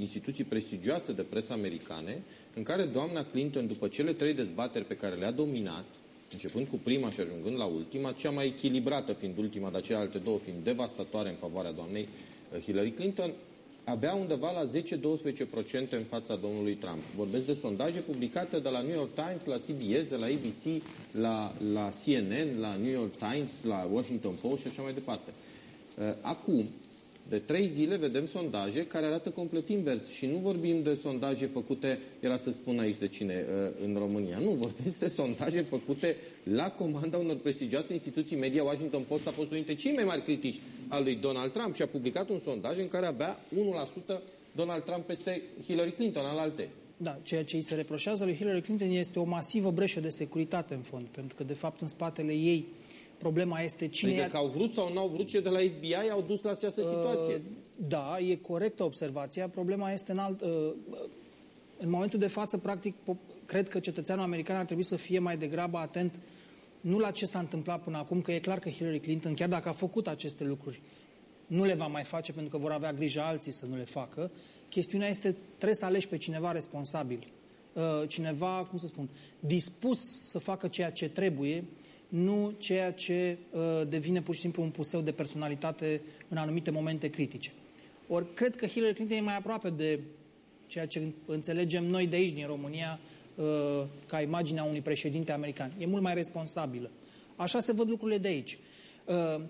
instituții prestigioase de presă americane, în care doamna Clinton, după cele trei dezbateri pe care le-a dominat, începând cu prima și ajungând la ultima, cea mai echilibrată fiind ultima, dar celelalte două fiind devastatoare în favoarea doamnei uh, Hillary Clinton, abia undeva la 10-12% în fața domnului Trump. Vorbesc de sondaje publicate de la New York Times, la CBS, de la ABC, la, la CNN, la New York Times, la Washington Post și așa mai departe. Uh, acum, de trei zile vedem sondaje care arată complet invers și nu vorbim de sondaje făcute, era să spun aici de cine, uh, în România. Nu, vorbim de sondaje făcute la comanda unor prestigioase instituții media. Washington Post a fost unul dintre cei mai mari critici al lui Donald Trump și a publicat un sondaj în care abia 1% Donald Trump peste Hillary Clinton al alte. Da, ceea ce îi se reproșează lui Hillary Clinton este o masivă breșă de securitate în fond, pentru că de fapt în spatele ei Problema este cine... Adică că au vrut sau nu au vrut, ce de la FBI au dus la această uh, situație. Da, e corectă observația. Problema este în alt... Uh, în momentul de față, practic, cred că cetățeanul american ar trebui să fie mai degrabă atent nu la ce s-a întâmplat până acum, că e clar că Hillary Clinton, chiar dacă a făcut aceste lucruri, nu le va mai face pentru că vor avea grijă alții să nu le facă. Chestiunea este, trebuie să alegi pe cineva responsabil. Uh, cineva, cum să spun, dispus să facă ceea ce trebuie nu ceea ce uh, devine pur și simplu un puseu de personalitate în anumite momente critice. Ori cred că Hillary Clinton e mai aproape de ceea ce înțelegem noi de aici, din România, uh, ca imaginea unui președinte american. E mult mai responsabilă. Așa se văd lucrurile de aici. Uh,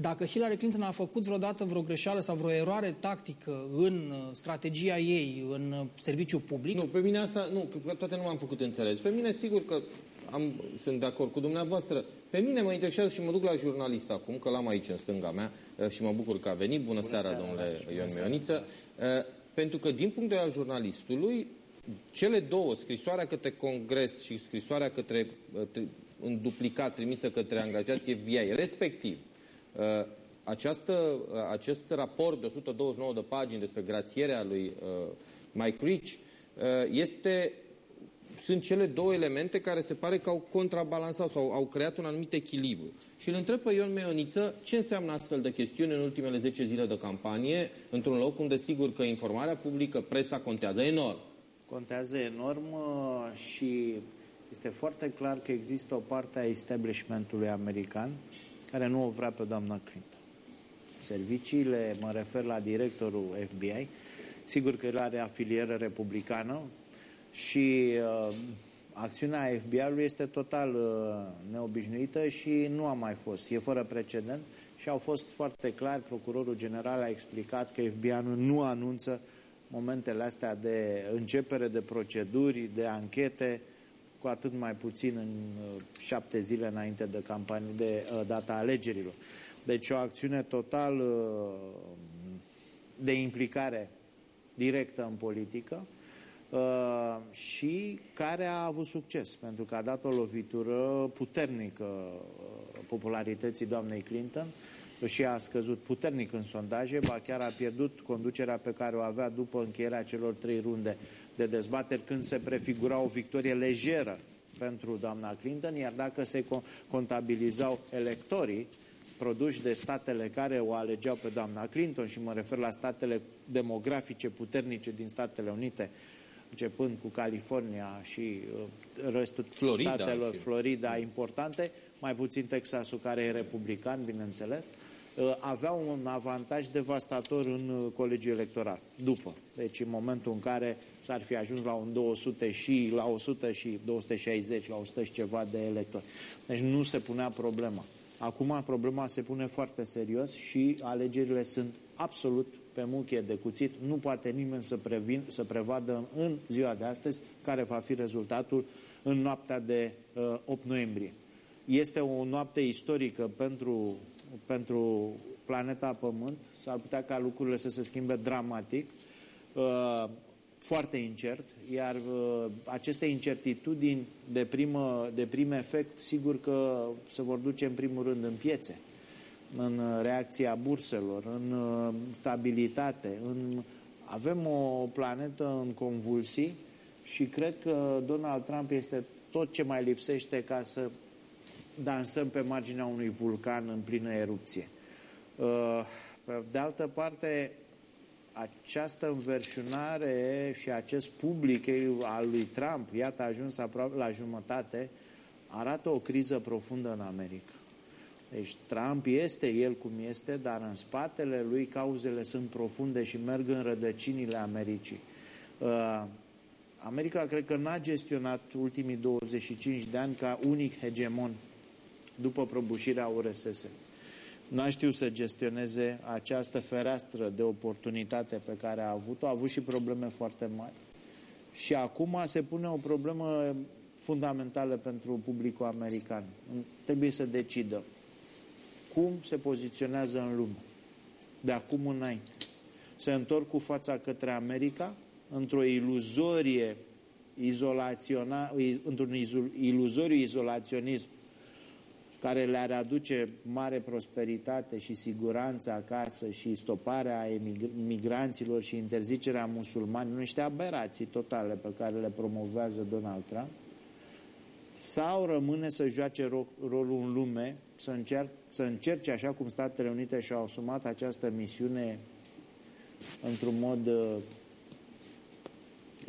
dacă Hillary Clinton a făcut vreodată vreo greșeală sau vreo eroare tactică în uh, strategia ei, în uh, serviciu public... Nu, pe mine asta, nu, că toate nu m-am făcut înțeles. Pe mine, sigur că am, sunt de acord cu dumneavoastră. Pe mine mă interesează și mă duc la jurnalist acum, că l-am aici în stânga mea uh, și mă bucur că a venit. Bună, Bună seara, seara, domnule Ion Mioniță. Uh, pentru că, din punct de vedere al jurnalistului, cele două, scrisoarea către Congres și scrisoarea către, uh, în duplicat trimisă către angajații FBI, respectiv, această, acest raport de 129 de pagini despre grațierea lui Mike Rich este sunt cele două elemente care se pare că au contrabalansat sau au creat un anumit echilibru. Și îl întreb pe Ion Meioniță ce înseamnă astfel de chestiuni în ultimele 10 zile de campanie, într-un loc unde sigur că informarea publică, presa contează enorm. Contează enorm uh, și este foarte clar că există o parte a establishmentului american care nu o vrea pe doamna Clinton. Serviciile, mă refer la directorul FBI, sigur că el are afiliere republicană, și uh, acțiunea FBI-ului este total uh, neobișnuită și nu a mai fost. E fără precedent și au fost foarte clar, procurorul general a explicat că FBI-ul nu anunță momentele astea de începere de proceduri, de anchete, cu atât mai puțin în uh, șapte zile înainte de campanie, de uh, data alegerilor. Deci o acțiune total uh, de implicare directă în politică, Uh, și care a avut succes, pentru că a dat o lovitură puternică uh, popularității doamnei Clinton și a scăzut puternic în sondaje, ba chiar a pierdut conducerea pe care o avea după încheierea celor trei runde de dezbateri, când se prefigura o victorie lejeră pentru doamna Clinton, iar dacă se contabilizau electorii produși de statele care o alegeau pe doamna Clinton, și mă refer la statele demografice puternice din Statele Unite, începând cu California și uh, restul Florida, statelor, și... Florida, importante, mai puțin Texasul, care e republican, bineînțeles, uh, avea un avantaj devastator în uh, colegiul electoral, după. Deci în momentul în care s-ar fi ajuns la un 200 și la 100 și 260, la 100 și ceva de electori. Deci nu se punea problema. Acum problema se pune foarte serios și alegerile sunt absolut pe muchie de cuțit, nu poate nimeni să, previn, să prevadă în ziua de astăzi care va fi rezultatul în noaptea de uh, 8 noiembrie. Este o noapte istorică pentru, pentru planeta Pământ, s-ar putea ca lucrurile să se schimbe dramatic, uh, foarte incert, iar uh, aceste incertitudini de, primă, de prim efect, sigur că se vor duce în primul rând în piețe, în reacția burselor, în uh, stabilitate, în... avem o planetă în convulsii și cred că Donald Trump este tot ce mai lipsește ca să dansăm pe marginea unui vulcan în plină erupție. Uh, de altă parte, această înverșunare și acest public al lui Trump, iată a ajuns aproape la jumătate, arată o criză profundă în America. Deci Trump este el cum este, dar în spatele lui cauzele sunt profunde și merg în rădăcinile Americii. Uh, America cred că n-a gestionat ultimii 25 de ani ca unic hegemon după prăbușirea URSS. Nu știu să gestioneze această fereastră de oportunitate pe care a avut-o. A avut și probleme foarte mari. Și acum se pune o problemă fundamentală pentru publicul american. Trebuie să decidă cum se poziționează în lume. De acum înainte. Se întorc cu fața către America într-o iluzorie izolaționa, într-un iluzoriu izolaționism care le-ar aduce mare prosperitate și siguranță acasă și stoparea migranților și interzicerea musulmanilor, niște aberații totale pe care le promovează Donald Trump, sau rămâne să joace rolul în lume, să, încerc, să încerce, așa cum Statele Unite și-au asumat această misiune într-un mod uh,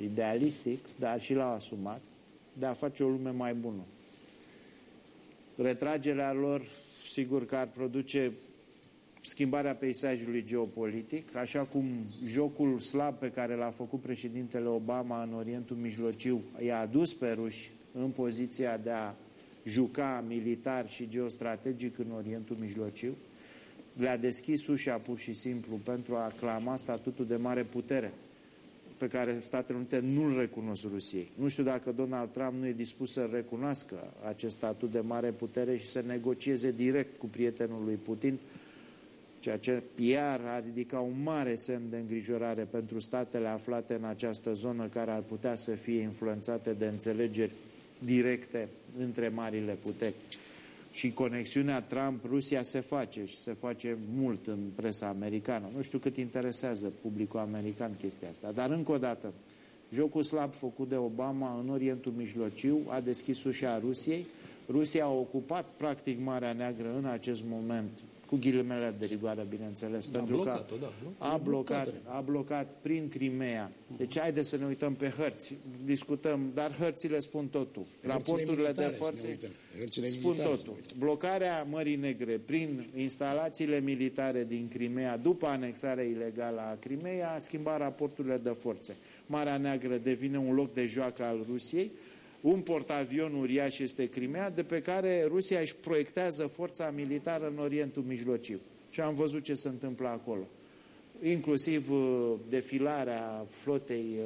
idealistic, dar și l-au asumat, de a face o lume mai bună. Retragerea lor, sigur că ar produce schimbarea peisajului geopolitic, așa cum jocul slab pe care l-a făcut președintele Obama în Orientul Mijlociu i-a adus pe ruși în poziția de a juca militar și geostrategic în Orientul Mijlociu, le-a deschis ușa pur și simplu pentru a clama statutul de mare putere pe care Statele Unite nu-l recunosc Rusiei. Nu știu dacă Donald Trump nu e dispus să recunoască acest statut de mare putere și să negocieze direct cu prietenul lui Putin, ceea ce iar a ridica un mare semn de îngrijorare pentru statele aflate în această zonă care ar putea să fie influențate de înțelegeri directe între marile puteri. Și conexiunea Trump-Rusia se face și se face mult în presa americană. Nu știu cât interesează publicul american chestia asta. Dar încă o dată, jocul slab făcut de Obama în Orientul Mijlociu a deschis ușa Rusiei. Rusia a ocupat practic Marea Neagră în acest moment cu ghilimele de rigoare, bineînțeles, da, pentru blocat că da, a blocat, a blocat prin Crimea. Deci haideți să ne uităm pe hărți, discutăm, dar hărțile spun totul. Raporturile de forțe spun totul. Blocarea Mării Negre prin instalațiile militare din Crimea după anexarea ilegală a Crimeea a schimbat raporturile de forțe. Marea Neagră devine un loc de joacă al Rusiei, un portavion uriaș este Crimea, de pe care Rusia își proiectează forța militară în Orientul Mijlociu. Și am văzut ce se întâmplă acolo. Inclusiv uh, defilarea flotei uh,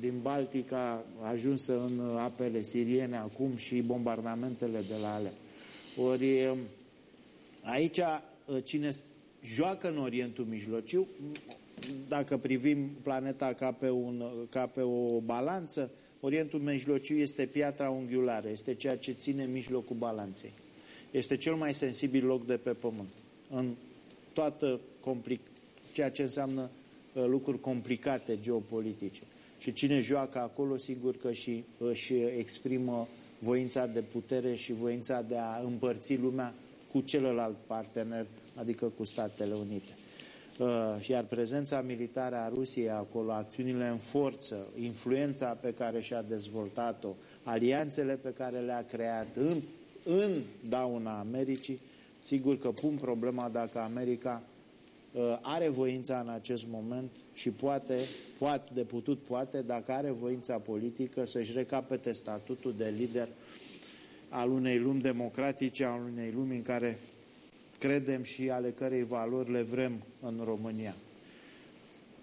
din Baltica ajunsă în apele siriene acum și bombardamentele de la ale. Ori um, aici uh, cine joacă în Orientul Mijlociu, dacă privim planeta ca pe, un, ca pe o balanță, Orientul Mijlociu este piatra unghiulară, este ceea ce ține mijlocul balanței. Este cel mai sensibil loc de pe pământ. În toată complic ceea ce înseamnă uh, lucruri complicate geopolitice. Și cine joacă acolo, sigur că și își exprimă voința de putere și voința de a împărți lumea cu celălalt partener, adică cu Statele Unite. Uh, iar prezența militară a Rusiei acolo, acțiunile în forță, influența pe care și-a dezvoltat-o, alianțele pe care le-a creat în, în dauna Americii, sigur că pun problema dacă America uh, are voința în acest moment și poate, poate, de putut poate, dacă are voința politică să-și recapete statutul de lider al unei lumi democratice, al unei lumi în care credem și ale cărei valori le vrem în România.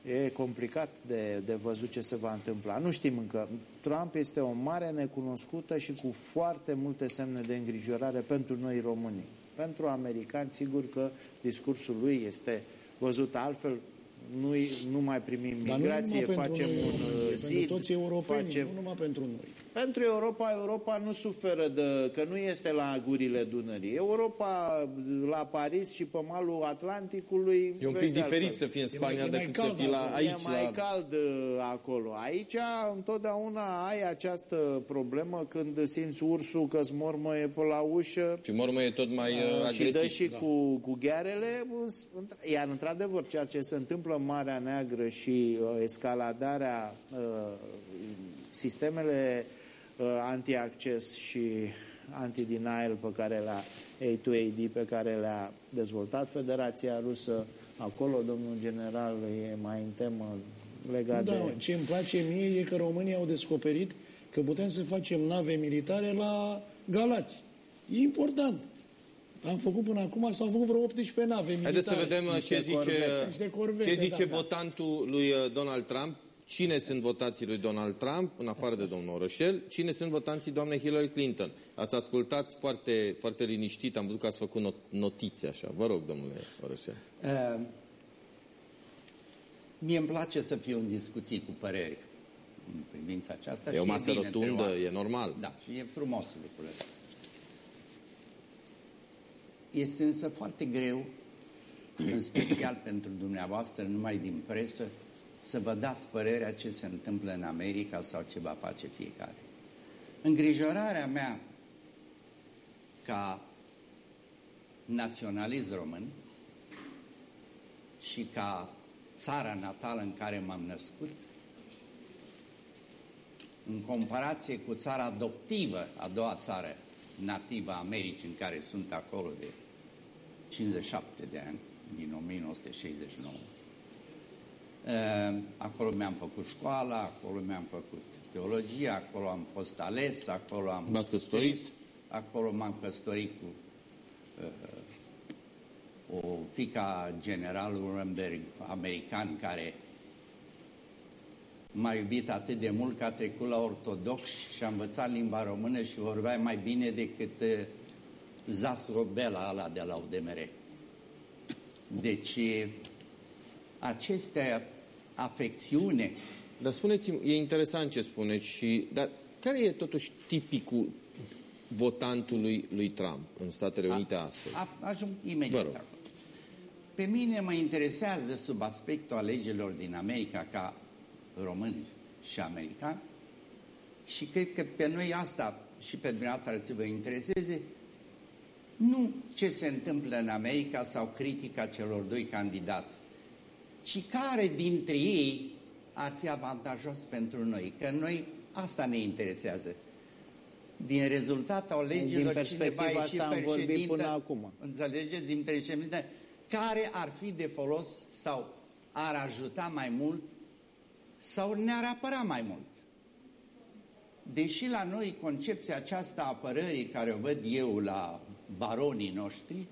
E complicat de, de văzut ce se va întâmpla. Nu știm încă. Trump este o mare necunoscută și cu foarte multe semne de îngrijorare pentru noi români. Pentru americani, sigur că discursul lui este văzut altfel, nu, nu mai primim migrație, facem noi, un zid. Pentru toți europenii, facem... nu numai pentru noi. Pentru Europa, Europa nu suferă de, că nu este la gurile Dunării. Europa la Paris și pe malul Atlanticului... E un pic diferit să fie în Spania mai decât să cald fie la, acolo. aici. e mai la... cald uh, acolo. Aici întotdeauna ai această problemă când simți ursul că îți mormăie pe la ușă Și mormă e tot mai uh, și agresiv. dă și cu, cu ghearele. Iar într-adevăr ceea ce se întâmplă în Marea Neagră și uh, escaladarea uh, sistemele uh, anti-acces și anti-denial pe care le-a A2AD pe care le-a dezvoltat Federația Rusă. Acolo, domnul general, e mai în temă legat Da, de... ce îmi place mie e că românii au descoperit că putem să facem nave militare la Galați. E important. Am făcut până acum, s-au făcut vreo 18 nave militare. Haideți să vedem uh, ce zice, corvete. Niște corvete, ce zice da, da. votantul lui uh, Donald Trump. Cine sunt votații lui Donald Trump, în afară de domnul Orășel? Cine sunt votanții doamnei Hillary Clinton? Ați ascultat foarte, foarte liniștit, am văzut că ați făcut not- notițe așa. Vă rog, domnule Orășel. Uh, mie îmi place să fiu în discuții cu păreri în privința aceasta. E o și masă bine între rotundă, oameni. e normal. Da, și e frumos lucrurile astea. Este însă foarte greu, în special pentru dumneavoastră, numai din presă, să vă dați părerea ce se întâmplă în America sau ce va face fiecare. Îngrijorarea mea ca naționalist român și ca țara natală în care m-am născut, în comparație cu țara adoptivă, a doua țară nativă a Americii, în care sunt acolo de 57 de ani, din 1969. Uh, Acolo mi-am făcut școala, acolo mi-am făcut teologia, acolo am fost ales, acolo am V-ați căsătorit? scris, acolo m-am căsătorit cu uh, o fica generalul Nuremberg american care m-a iubit atât de mult că a trecut la ortodox și a învățat limba română și vorbea mai bine decât uh, Zasrobela ăla de la UDMR. Deci, aceste afecțiune Dar spuneți-mi, e interesant ce spuneți, și, dar care e totuși tipicul votantului lui Trump în Statele Unite astăzi? A, ajung Vă imediat rog. acolo. Pe mine mă interesează sub aspectul alegerilor din America ca român și american și cred că pe noi asta și pe dumneavoastră ar trebui să vă intereseze nu ce se întâmplă în America sau critica celor doi candidați, ci care dintre ei ar fi avantajos pentru noi, că noi asta ne interesează. Din rezultatul alegerilor, Din cineva perspectiva e și asta am vorbit președinte, până acum. Înțelegeți? Din președinte, care ar fi de folos sau ar ajuta mai mult sau ne-ar apăra mai mult. Deși la noi concepția aceasta a apărării care o văd eu la baronii noștri,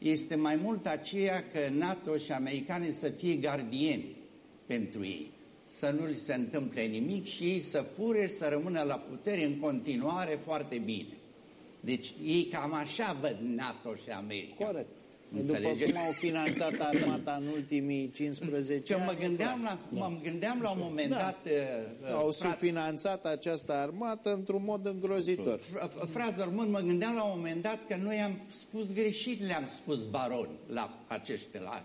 este mai mult aceea că NATO și americanii să fie gardieni pentru ei, să nu li se întâmple nimic și ei să fure și să rămână la putere în continuare foarte bine. Deci ei cam așa văd NATO și America. Corect. După Înțelegeți? cum au finanțat armata în ultimii 15 Ce ani. mă gândeam la, mă gândeam la un moment Da. dat, uh, uh, Au frați- subfinanțat această armată într-un mod îngrozitor. Fra- Frați român, mă gândeam la un moment dat că noi am spus greșit, le-am spus baroni la acești telari.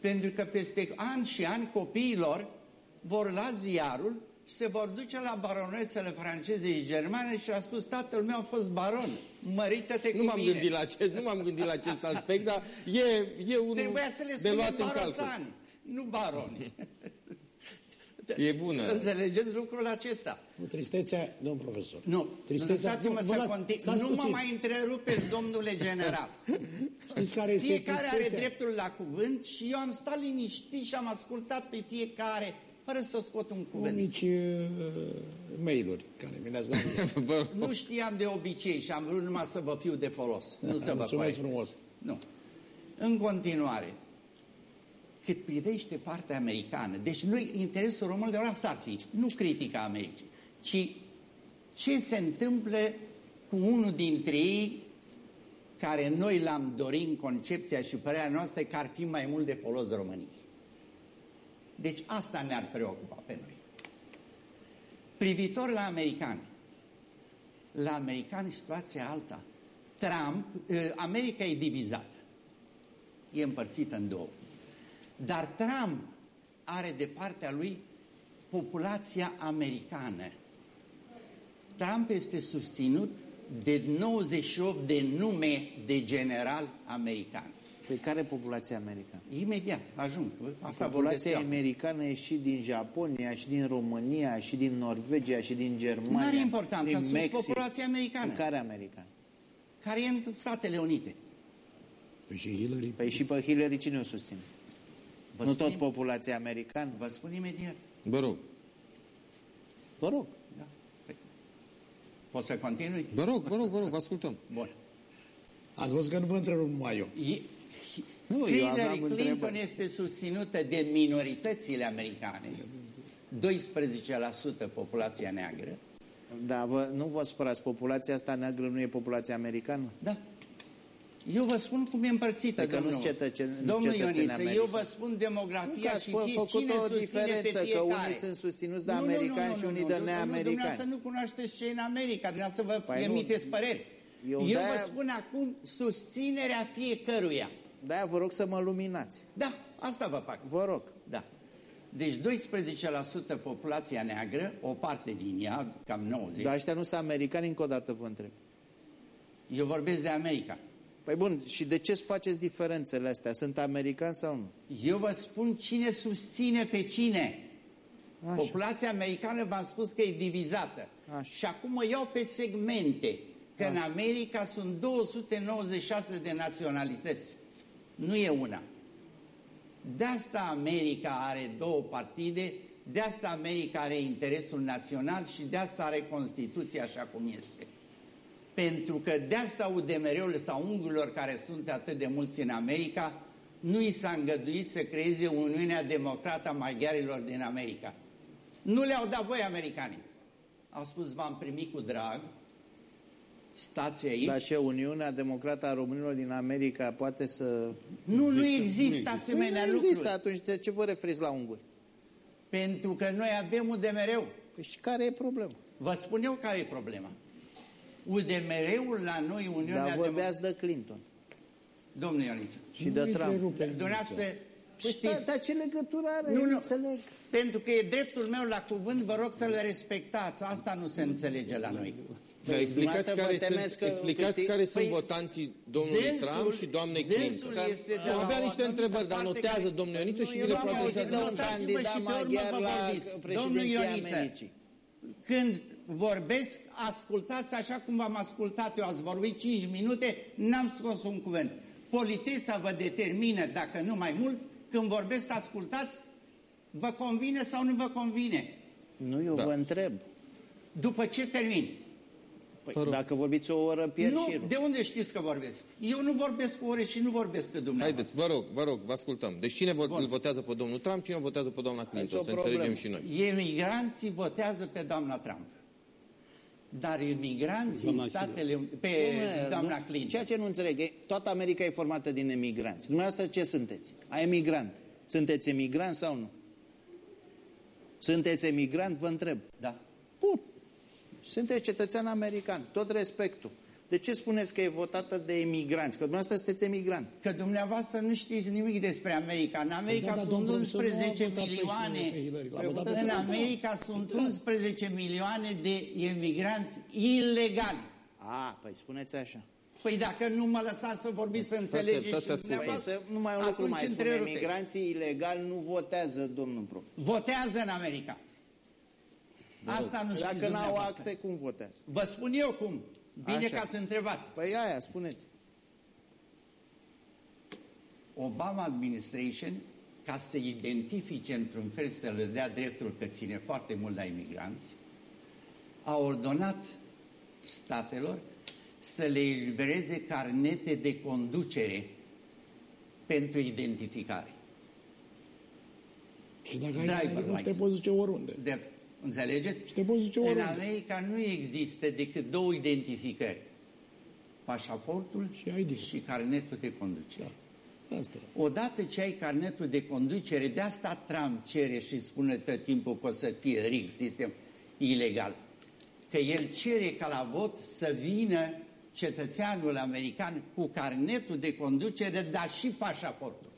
Pentru că peste ani și ani copiilor vor lua ziarul și se vor duce la baronețele franceze și germane și a spus tatăl meu a fost baron, mărită-te Nu cu m-am mine. gândit la acest, nu m-am gândit la acest aspect, dar e, e unul Trebuia să le de spunem luat în calcul. barosani, nu baroni. E bună. Înțelegeți lucrul acesta? Cu tristețea, domn profesor. Nu, Tristețea, lăsați-mă nu, vă să las- continui. stați Nu mă puțin. mai întrerupeți, domnule general. Știți care este Fiecare are tristețea? dreptul la cuvânt și eu am stat liniștit și am ascultat pe fiecare fără să scot un Cu cuvânt. mici uh, mail-uri care mi le-ați dat. Vă rog. Nu știam de obicei și am vrut numai să vă fiu de folos, nu să vă Mulțumesc coaie. frumos. Nu. În continuare, cât privește partea americană. Deci noi, interesul românilor asta ar fi, nu critica Americii, ci ce se întâmplă cu unul dintre ei care noi l-am dorit în concepția și părerea noastră că ar fi mai mult de folos României. Deci asta ne-ar preocupa pe noi. Privitor la americani. La americani situația alta. Trump, ă, America e divizată. E împărțită în două. Dar Trump are de partea lui populația americană. Trump este susținut de 98 de nume de general american. Pe care populația americană? Imediat, ajung. Asta populația americană e și din Japonia, și din România, și din Norvegia, și din Germania. Nu are importanță, din Mexic. populația americană. Pe care american? Care e în Statele Unite. Păi și Hillary. Păi și pe Hillary cine o susține? Vă nu tot populația americană? Vă spun imediat. Vă rog. Vă rog. Da. Păi. Poți să continui? Vă rog, vă rog, vă rog, vă ascultăm. Bun. Ați văzut că nu vă întrerup numai eu. E, nu, Hillary eu Clinton întrebări. este susținută de minoritățile americane. 12% populația neagră. Da, vă, nu vă spărați, populația asta neagră nu e populația americană? Da. Eu vă spun cum e împărțită, că domnul. Nu cetățeni, domnul Ioniță, eu vă spun demografia și fie, făcut cine o diferență, pe că unii sunt susținuți de nu, americani nu, nu, și nu, unii nu, de nu, neamericani. Dumneavoastră nu cunoașteți ce e în America, dumneavoastră vă păi emiteți nu. păreri. Eu, eu vă spun acum susținerea fiecăruia. De-aia vă rog să mă luminați. Da, asta vă fac. Vă rog. Da. Deci 12% populația neagră, o parte din ea, cam 90%. Dar ăștia nu sunt americani, încă o dată vă întreb. Eu vorbesc de America. Păi bun, și de ce faceți diferențele astea? Sunt americani sau nu? Eu vă spun cine susține pe cine. Așa. Populația americană v-am spus că e divizată. Așa. Și acum mă iau pe segmente. Că Așa. în America sunt 296 de naționalități. Nu e una. De asta America are două partide, de asta America are interesul național și de asta are Constituția așa cum este. Pentru că de asta UDMR-ul sau unghiurilor care sunt atât de mulți în America, nu i s-a îngăduit să creeze Uniunea Democrată a Maghiarilor din America. Nu le-au dat voi americanii. Au spus, v-am primit cu drag, stați aici. Dar ce, Uniunea Democrată a Românilor din America poate să... Nu, nu există asemenea păi nu există, atunci de ce vă referiți la unguri? Pentru că noi avem UDMR-ul. Păi și care e problema? Vă spun eu care e problema. UDMR-ul la noi, Uniunea Dar vorbeați de Clinton. Domnul Ioniță. Și de Trump. Dumneavoastră Păi stai, dar ce legătură are? Nu, nu. înțeleg. Pentru că e dreptul meu la cuvânt, vă rog să-l respectați. Asta nu se înțelege la noi. Da, explicați care, sunt, că, explicați care sunt păi, votanții domnului densul, Trump și doamnei Clinton. Este de avea niște întrebări, dar notează domnul Ioniță și vi le poate să dă un candidat maghiar la președinția Americii. Când vorbesc, ascultați așa cum v-am ascultat eu, ați vorbit 5 minute, n-am scos un cuvânt. Politeța vă determină, dacă nu mai mult, când vorbesc să ascultați, vă convine sau nu vă convine? Nu, eu da. vă întreb. După ce termin? Păi, dacă vorbiți o oră, pierd nu, de unde știți că vorbesc? Eu nu vorbesc o oră și nu vorbesc pe dumneavoastră. Haideți, vă rog, vă rog, vă ascultăm. Deci cine îl votează pe domnul Trump, cine votează pe doamna Clinton? Să înțelegem și noi. Emigranții votează pe doamna Trump. Dar emigranții doamna statele, pe nu, doamna nu, Clinton. Ceea ce nu înțeleg, e, toată America e formată din emigranți. Dumneavoastră ce sunteți? A emigrant. Sunteți emigrant sau nu? Sunteți emigrant, vă întreb. Da. Bun. Sunteți cetățean american, tot respectul. De ce spuneți că e votată de emigranți? Că dumneavoastră sunteți emigrant. Că dumneavoastră nu știți nimic despre America. În America da, da, sunt 11 milioane. În America sunt 11 milioane de emigranți ilegali. A, păi spuneți așa. Păi dacă nu mă lăsați să vorbiți, să înțelegeți să, să, păi să, numai un lucru mai spune, emigranții ilegali nu votează, domnul prof. Votează în America. Asta nu știți Dacă n-au acte, cum votează? Vă spun eu cum. Bine Așa. că ați întrebat. Păi aia, spuneți. Obama Administration, ca să identifice într-un fel, să le dea dreptul că ține foarte mult la imigranți, a ordonat statelor să le elibereze carnete de conducere pentru identificare. Și dacă ai driver nu te license. poți duce oriunde. De, înțelegeți? Și te poți duce În oriunde. America nu există decât două identificări. Pașaportul Și ID. și carnetul de conducere. Da. Asta. Odată ce ai carnetul de conducere, de asta Trump cere și spune tot timpul că o să fie rig sistem ilegal. Că el cere ca la vot să vină cetățeanul american cu carnetul de conducere, dar și pașaportul.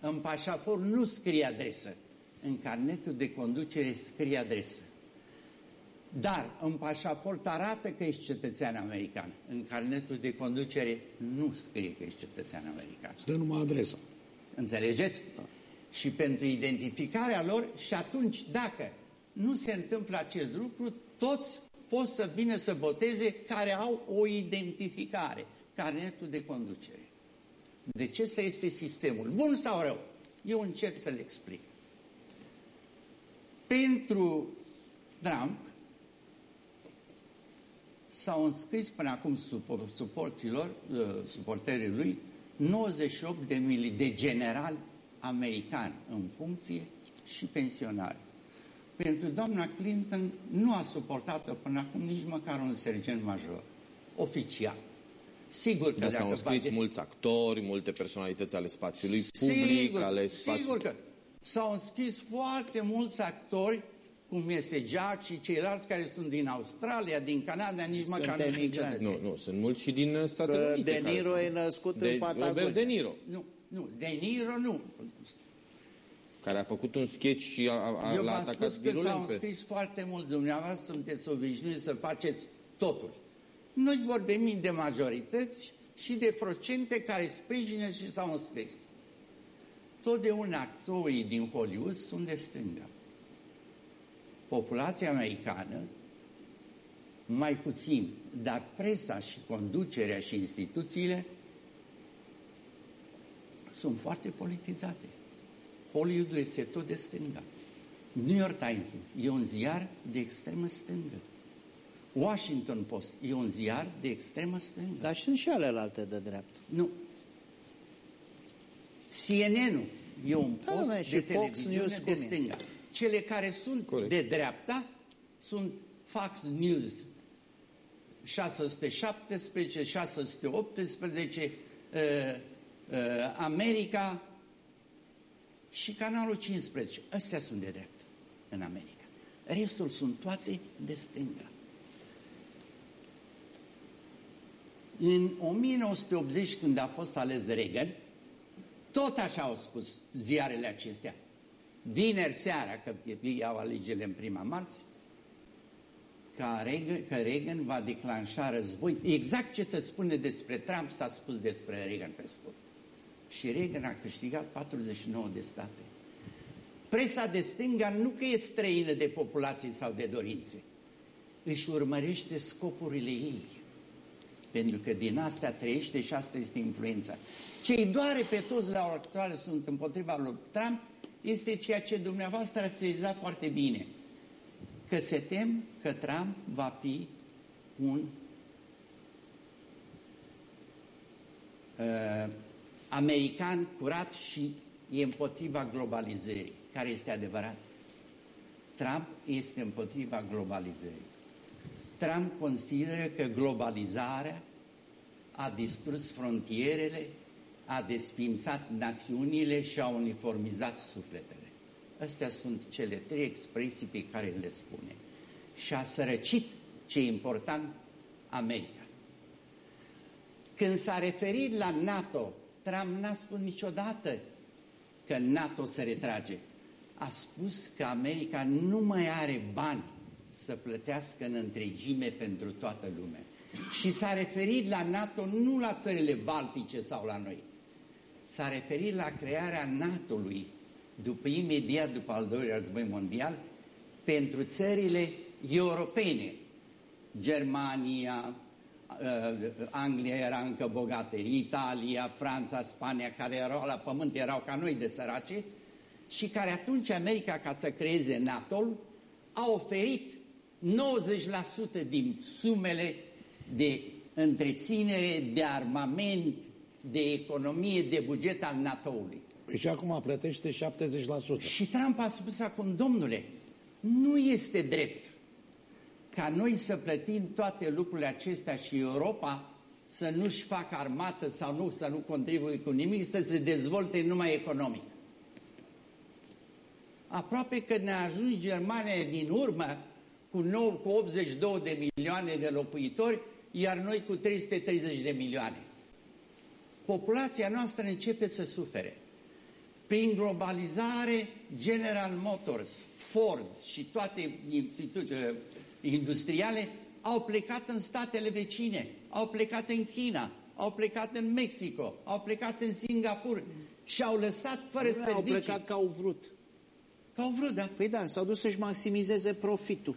În pașaport nu scrie adresă. În carnetul de conducere scrie adresă. Dar în pașaport arată că ești cetățean american. În carnetul de conducere nu scrie că ești cetățean american. Îți dă numai adresa. Înțelegeți? Și pentru identificarea lor și atunci dacă nu se întâmplă acest lucru, toți pot să vină să boteze care au o identificare, carnetul de conducere. Deci ăsta este sistemul. Bun sau rău? Eu încerc să-l explic. Pentru Trump s-au înscris până acum supor- suporților, uh, suporterii lui 98 de mili de generali americani în funcție și pensionari. Pentru doamna Clinton nu a suportat până acum nici măcar un sergent major, oficial. Sigur că Dar s-au dacă înscris bage- mulți actori, multe personalități ale spațiului public, sigur, ale spațiului... Sigur că s-au înscris foarte mulți actori, cum este Jack și ceilalți care sunt din Australia, din Canada, nici măcar nu sunt emigranți. cetățeni. Nu, nu, sunt mulți și din uh, Statele Că Unite. De care Niro sunt. e născut de în Patagonia. Robert De Niro, Nu, nu, De Niro nu. care a făcut un sketch și a, a, Eu l-a v-am atacat spus că s-au virulent pe... înscris foarte mult. Dumneavoastră sunteți obișnuiți să faceți totul. Noi vorbim de majorități și de procente care sprijină și s-au înscris. Totdeauna actorii din Hollywood sunt de stânga. Populația americană, mai puțin, dar presa și conducerea și instituțiile sunt foarte politizate. Hollywood este tot de stânga. New York Times e un ziar de extremă stângă. Washington Post e un ziar de extremă stângă. Dar sunt și alelalte de dreapta. Nu. CNN-ul e un Da, post mă, și de Fox televiziune News de cum e? stânga. Cele care sunt Corect. de dreapta sunt Fox News 617, 618, uh, uh, America și canalul 15. Astea sunt de dreapta în America. Restul sunt toate de stânga. În 1980, când a fost ales Reagan, tot așa au spus ziarele acestea. Vineri seara, că iau alegerile în prima marți, că Reagan, că Reagan va declanșa război. Exact ce se spune despre Trump s-a spus despre Reagan pe scurt. Și Reagan a câștigat 49 de state. Presa de stânga nu că e străină de populație sau de dorințe, își urmărește scopurile ei. Pentru că din astea trăiește și asta este influența. Ce îi doare pe toți la ora actuală sunt împotriva lui Trump este ceea ce dumneavoastră ați sezat foarte bine. Că se tem că Trump va fi un uh, american curat și e împotriva globalizării, care este adevărat. Trump este împotriva globalizării. Trump consideră că globalizarea a distrus frontierele, a desfințat națiunile și a uniformizat sufletele. Astea sunt cele trei expresii pe care le spune. Și a sărăcit, ce e important, America. Când s-a referit la NATO, Trump n-a spus niciodată că NATO se retrage. A spus că America nu mai are bani să plătească în întregime pentru toată lumea. Și s-a referit la NATO nu la țările baltice sau la noi. S-a referit la crearea NATO-ului după imediat după al doilea război mondial pentru țările europene. Germania, uh, Anglia era încă bogată, Italia, Franța, Spania, care erau la pământ, erau ca noi de sărace, și care atunci America, ca să creeze NATO, a oferit 90% din sumele de întreținere, de armament, de economie, de buget al NATO-ului. Păi și acum plătește 70%. Și Trump a spus acum, domnule, nu este drept ca noi să plătim toate lucrurile acestea și Europa să nu-și facă armată sau nu, să nu contribuie cu nimic, să se dezvolte numai economic. Aproape că ne-a ajuns Germania din urmă cu, nou, cu 82 de milioane de locuitori, iar noi cu 330 de milioane. Populația noastră începe să sufere. Prin globalizare, General Motors, Ford și toate instituțiile industriale au plecat în statele vecine, au plecat în China, au plecat în Mexico, au plecat în Singapur și au lăsat fără Nu, servicii. Au plecat că au vrut. Că au vrut, da? Păi da, s-au dus să-și maximizeze profitul.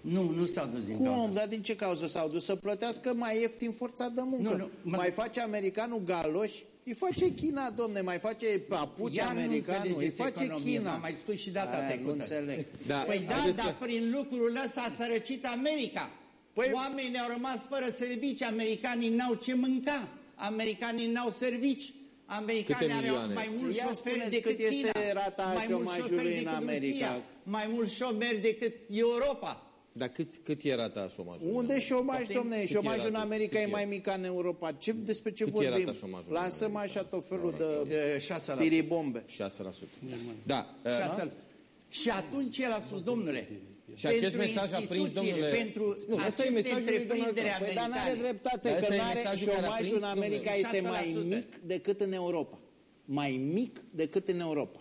Nu, nu s-au dus din Cum? cauza Dar din ce cauză s-au dus? Să plătească mai ieftin forța de muncă. Nu, nu, mă- mai face americanul galoși, îi face China, domne, mai face papuci Iar nu americanul, îi înțelegeți face economie, China. v-am mai spus și data Aia, trecută. Nu înțeleg. Da, Păi da, haideți dar să- prin lucrul ăsta a sărăcit America. Păi- Oamenii au rămas fără servicii, americanii n-au ce mânca, americanii n-au servici, americanii Câte au milioane? mai mulți Ia șoferi spuneți decât cât este China, rata mai mulți șomajului șoferi în decât America. Rusia, mai mulți șomeri decât Europa. Dar cât, cât e rata șomajului? Unde e șomaj, Poftim? domne? Cât Șomajul e în rata? America Cât e e? mai mic ca în Europa. Ce, despre ce Cât e vorbim? rata șomajului în Lansăm așa tot felul de E, 6%. piribombe. 6%. Da. uh, 6%. Și atunci el a spus, domnule, Și acest pentru mesaj a prins, instituțiile, domnule- Pentru Nu, asta e aceste mesajul lui Donald întreprinderi Trump. Păi dar n-are americane. dreptate Dar că ăsta e n-are mesajul care a șomajul în prins, America domnule. este mai 6%. mic decât în Europa. Mai mic decât în Europa.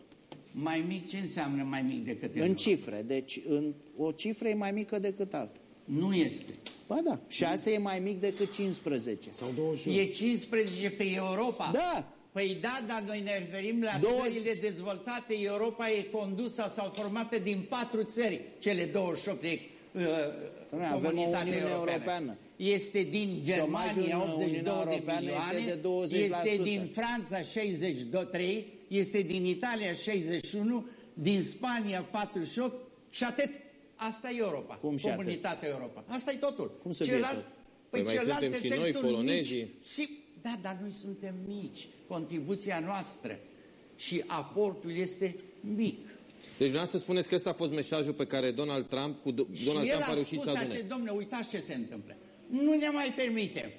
Mai mic ce înseamnă mai mic decât În Europa? cifre. Deci în, o cifră e mai mică decât alta. Nu este. Ba da, 6 e mai mic decât 15. Sau 21. E 15 pe Europa. Da. Păi da, dar noi ne referim la 20. țările dezvoltate. Europa e condusă sau formată din patru țări, cele 28 de uh, Noi avem o comunitate Uniune europeană. Europeană. Este din Șomajul Germania în 82 Uniunea de Europeană milioane, este de 20%. este din Franța 63, este din Italia 61, din Spania 48 și atât. Asta e Europa, Cum și atât? comunitatea Europa. Asta e totul. Cum să fie Celălalt, tot? Păi mai celelalte suntem și țări noi, sunt polonezii. mici. Și, da, dar noi suntem mici. Contribuția noastră și aportul este mic. Deci dumneavoastră spuneți că ăsta a fost mesajul pe care Donald Trump, cu Do- și Donald el Trump a a reușit spus să adune. acest, domnule, uitați ce se întâmplă. Nu ne mai permitem.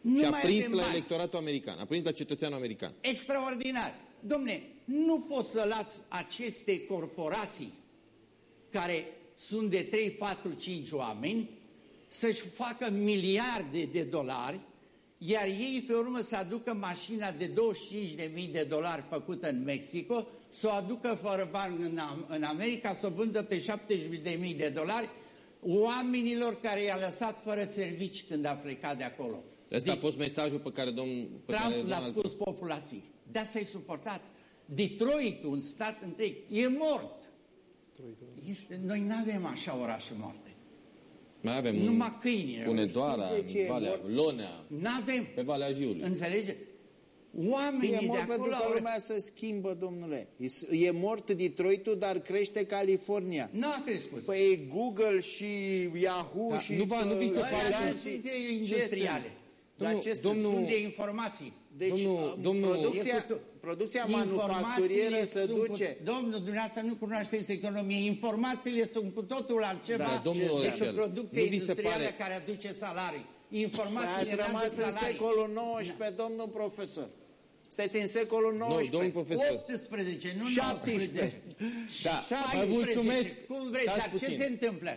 Nu Și a mai prins avem la bani. electoratul american, a prins la cetățeanul american. Extraordinar. Domne, nu pot să las aceste corporații care sunt de 3, 4, 5 oameni să-și facă miliarde de dolari, iar ei pe urmă să aducă mașina de 25.000 de dolari făcută în Mexico, să o aducă fără bani în, Am- în America, să o vândă pe 70.000 de dolari oamenilor care i-a lăsat fără servici când a plecat de acolo. Ăsta a Deci- fost mesajul pe care domnul... Pe care Trump l-a Donald spus populației. De asta e suportat. Detroit, un stat întreg, e mort. Este, noi nu avem așa orașe moarte. Mai avem Numai câini. Hunedoara, Știți de ce e Valea, mort? Lonea, Nu avem. pe Valea Jiului. Înțelege? E Oamenii de mort pentru acolo că au... lumea se schimbă, domnule. E- E mort Detroitul, dar crește California. Nu a crescut. Păi Google și Yahoo Da, și... nu va- nu vi se uh, pare Alea că- nu sunt Ce industriale. sunt? Dar Domnul- ce sunt? domnul- Sunt de informații. Deci Domnul- uh, domnul- producția, E cu- producția Informațiile manufacturieră se sunt duce... Cu, domnul, dumneavoastră nu cunoașteți economie. Informațiile sunt cu totul altceva Da, domnul decât Orășel, producție nu vi se industrială pare- care aduce salarii. Păi Informațiile Ați nu rămas aduc în salarii. secolul XIX, domnul profesor. Sunteți în secolul Nu, XIX. domnul profesor. 18, nu 17. 19. Da, vă 16, mulțumesc. Cum vreți, Stați dar ce puțin. se întâmplă?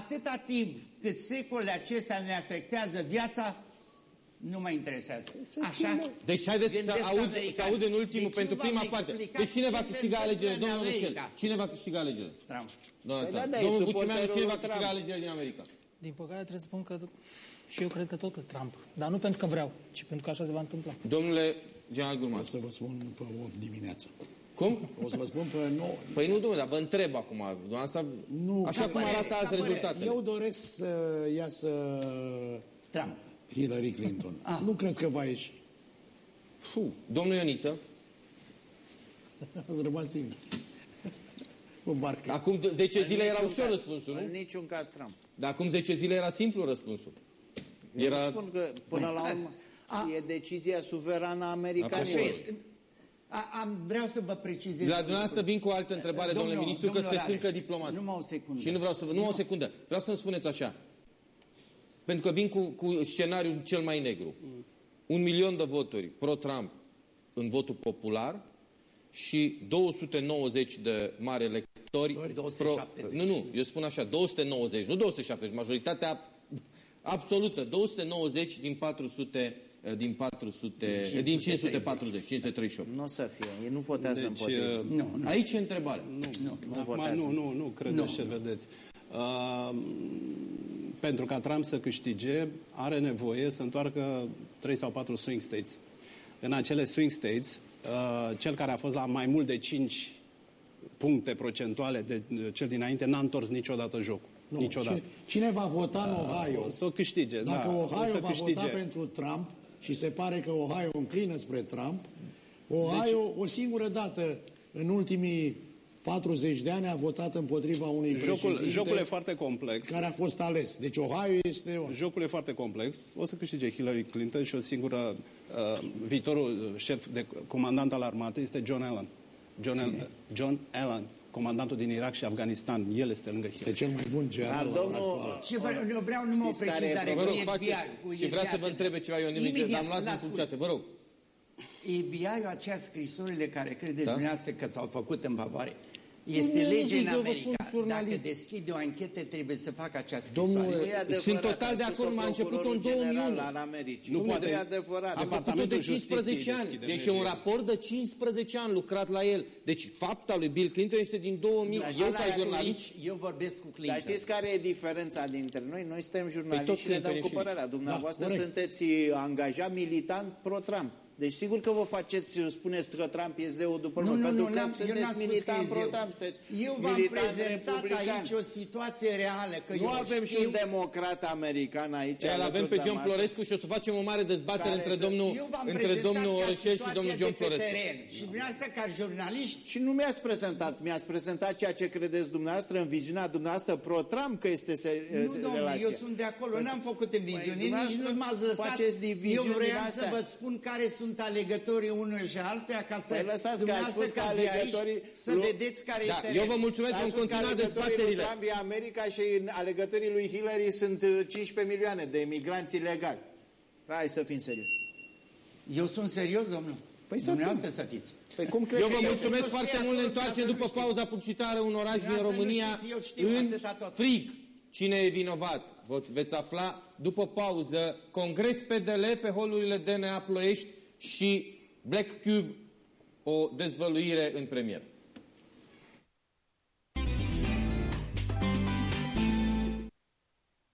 Atâta timp cât secolele acestea ne afectează viața, nu mă interesează. Așa? Deci haideți să Gândesc aud, americani. să aud în ultimul, Deci pentru nu v-am prima parte. explicat Deci cine ce va se câștiga întâmplă alegerile, în domnul Roșel? America. Cine va câștiga alegerile? Trump. Donald Păi da, Trump. da, e Domnul suporterul Bucimeanu, cine va lui câștiga Trump. alegerile din America? Din păcate trebuie să spun că și eu cred că tot că Trump. Dar nu pentru că vreau, ci pentru că așa se va întâmpla. Domnule general O Gurman. să vă spun pe 8 dimineața. Cum? O să vă spun pe 9. Păi nu, domnule, dar vă întreb acum. Asta, Nu, așa ca cum părere, arată ca azi părere. rezultatele. Eu doresc să iasă Trump. Hillary Clinton. Nu cred că va ieși. Fu, domnul Ioniță, Ați rămas singur. Cu barcă. acum 10 zile În era niciun ușor caz. răspunsul, În nu? niciun caz Trump. Dar acum 10 zile era simplu răspunsul. Eu Era... spun că până la urmă... A- E decizia suverană a Așa americanilor. este. A, am, vreau să vă precizez. La dumneavoastră vin cu o altă întrebare, Domnul- domnule ministru, că domnul sunteți Rareș, încă diplomat. numai o secundă. Și nu vreau să vă... Nu o secundă. Vreau să-mi spuneți așa. Pentru că vin cu, cu scenariul cel mai negru. Un milion de voturi pro-Trump în votul popular și 290 de mari electori... Pro, 270. nu, nu, eu spun așa, 290, nu 270, majoritatea absolută, 290 din 400 din 400, din, din 540, 538. Nu o să fie. Ei nu votează Deci, împotriva. uh, Nu, nu. Aici e întrebarea. nu. Acum, votează. nu, nu, nu credeți ce vedeți. Uh, pentru ca Trump să câștige, are nevoie să întoarcă 3 sau 4 swing states. În acele swing states, uh, cel care a fost la mai mult de 5 puncte procentuale de de cel dinainte n-a întors niciodată jocul. Nu, Niciodată. Cine, cine va vota în Ohio? O să o câștige, Dacă da. o Ohio să va câștige. vota pentru Trump și se pare că Ohio înclină spre Trump, Ohio Deci- o singură dată în ultimii 40 de ani a votat împotriva unui Jocul, președinte jocul e foarte complex. care a fost ales. Deci Ohio este... Jocul e foarte complex. O să câștige Hillary Clinton și o singură... Uh, viitorul șef de comandant al armatei este John Allen. John, Al- John Allen, comandantul din Irak și Afganistan. El este lângă Este Hillary. cel mai bun general Dar la ora domnul- actuală. Și vreau, eu vreau numai o Știți care e precizare Vă cu rog, FBI. faceți. cu Și vreau să vă FBI. întrebe ceva, Ion Nimic, Imediat, dar am luat în l-ascult. punctate. Vă rog. FBI-ul, acea scrisorile care credeți Da? dumneavoastră că s-au făcut în favoare, este Nu, nu lege zic, în eu vă spun America. Dacă jurnalist. deschide o anchetă, trebuie să facă acea scrisoare. Domnule, Nu e adevărat, Sunt total a de spus-o acord, m-a început în procurorul 2001. general al Americii. Nu Nu poate- e adevărat. Am făcut-o Departamentul de 15 Justiției ani. deschide Deci e un legile. raport de 15 ani lucrat la el. Deci fapta lui Bill Clinton este din 2000. Dar Eu ăla ca e jurnalist... atunci, Eu vorbesc cu Dar Clinton. știți care e diferența dintre noi? Noi suntem Păi jurnaliști tot și ne dăm Clinton cu e și- părerea. Dumneavoastră corect. sunteți angajat militant pro-Trump. Deci sigur că vă faceți, spuneți că Trump e zeul după Nu, lume, nu, pentru nu, că n-am, eu sunteți n-am spus că militant e zeu. pro-Trump, sunteți Eu v-am militant prezentat republican. aici o situație reală. Că Nu eu avem și știu, un democrat american aici. Îl avem alături pe de John masă. Florescu și o să facem o mare dezbatere Care între să- domnul, eu v-am între prezentat domnul ca Orășel și situația domnul de John pe Florescu. teren. Și dumneavoastră, ca jurnaliști, Și nu mi-ați prezentat, mi-ați prezentat ceea ce credeți dumneavoastră în viziunea dumneavoastră pro-Trump că este se, Nu, se- domnule, relația. eu sunt de acolo, n-am făcut în viziune, Păi, nici nu m-ați lăsat. faceți Eu diviziuni vreau din să astea. vă spun care sunt alegătorii unul și altuia, ca să Păi lăsați că ați dumneavoastră spus că ca alegătorii ziariști, să lu- vedeți care Da, e terenul. eu vă mulțumesc, Ați vom spus că continua alegătorii lui dezbaterile. Trump e America și alegătorii lui Hillary sunt uh, 15 milioane de emigranți ilegali. Hai să fim serioși. Eu sunt serios, domnul. Păi să Dumneavoastră să fiți. Păi cum Eu vă Eu mulțumesc știu foarte acolo, mult. Ne dar întoarcem să nu după știți. pauza publicitară un oraș din Vreau să nu România știți, eu știu în atâta tot. frig. Cine e vinovat? Vă veți afla după pauză Congres PDL pe holurile DNA Ploiești și Black Cube o dezvăluire în premieră.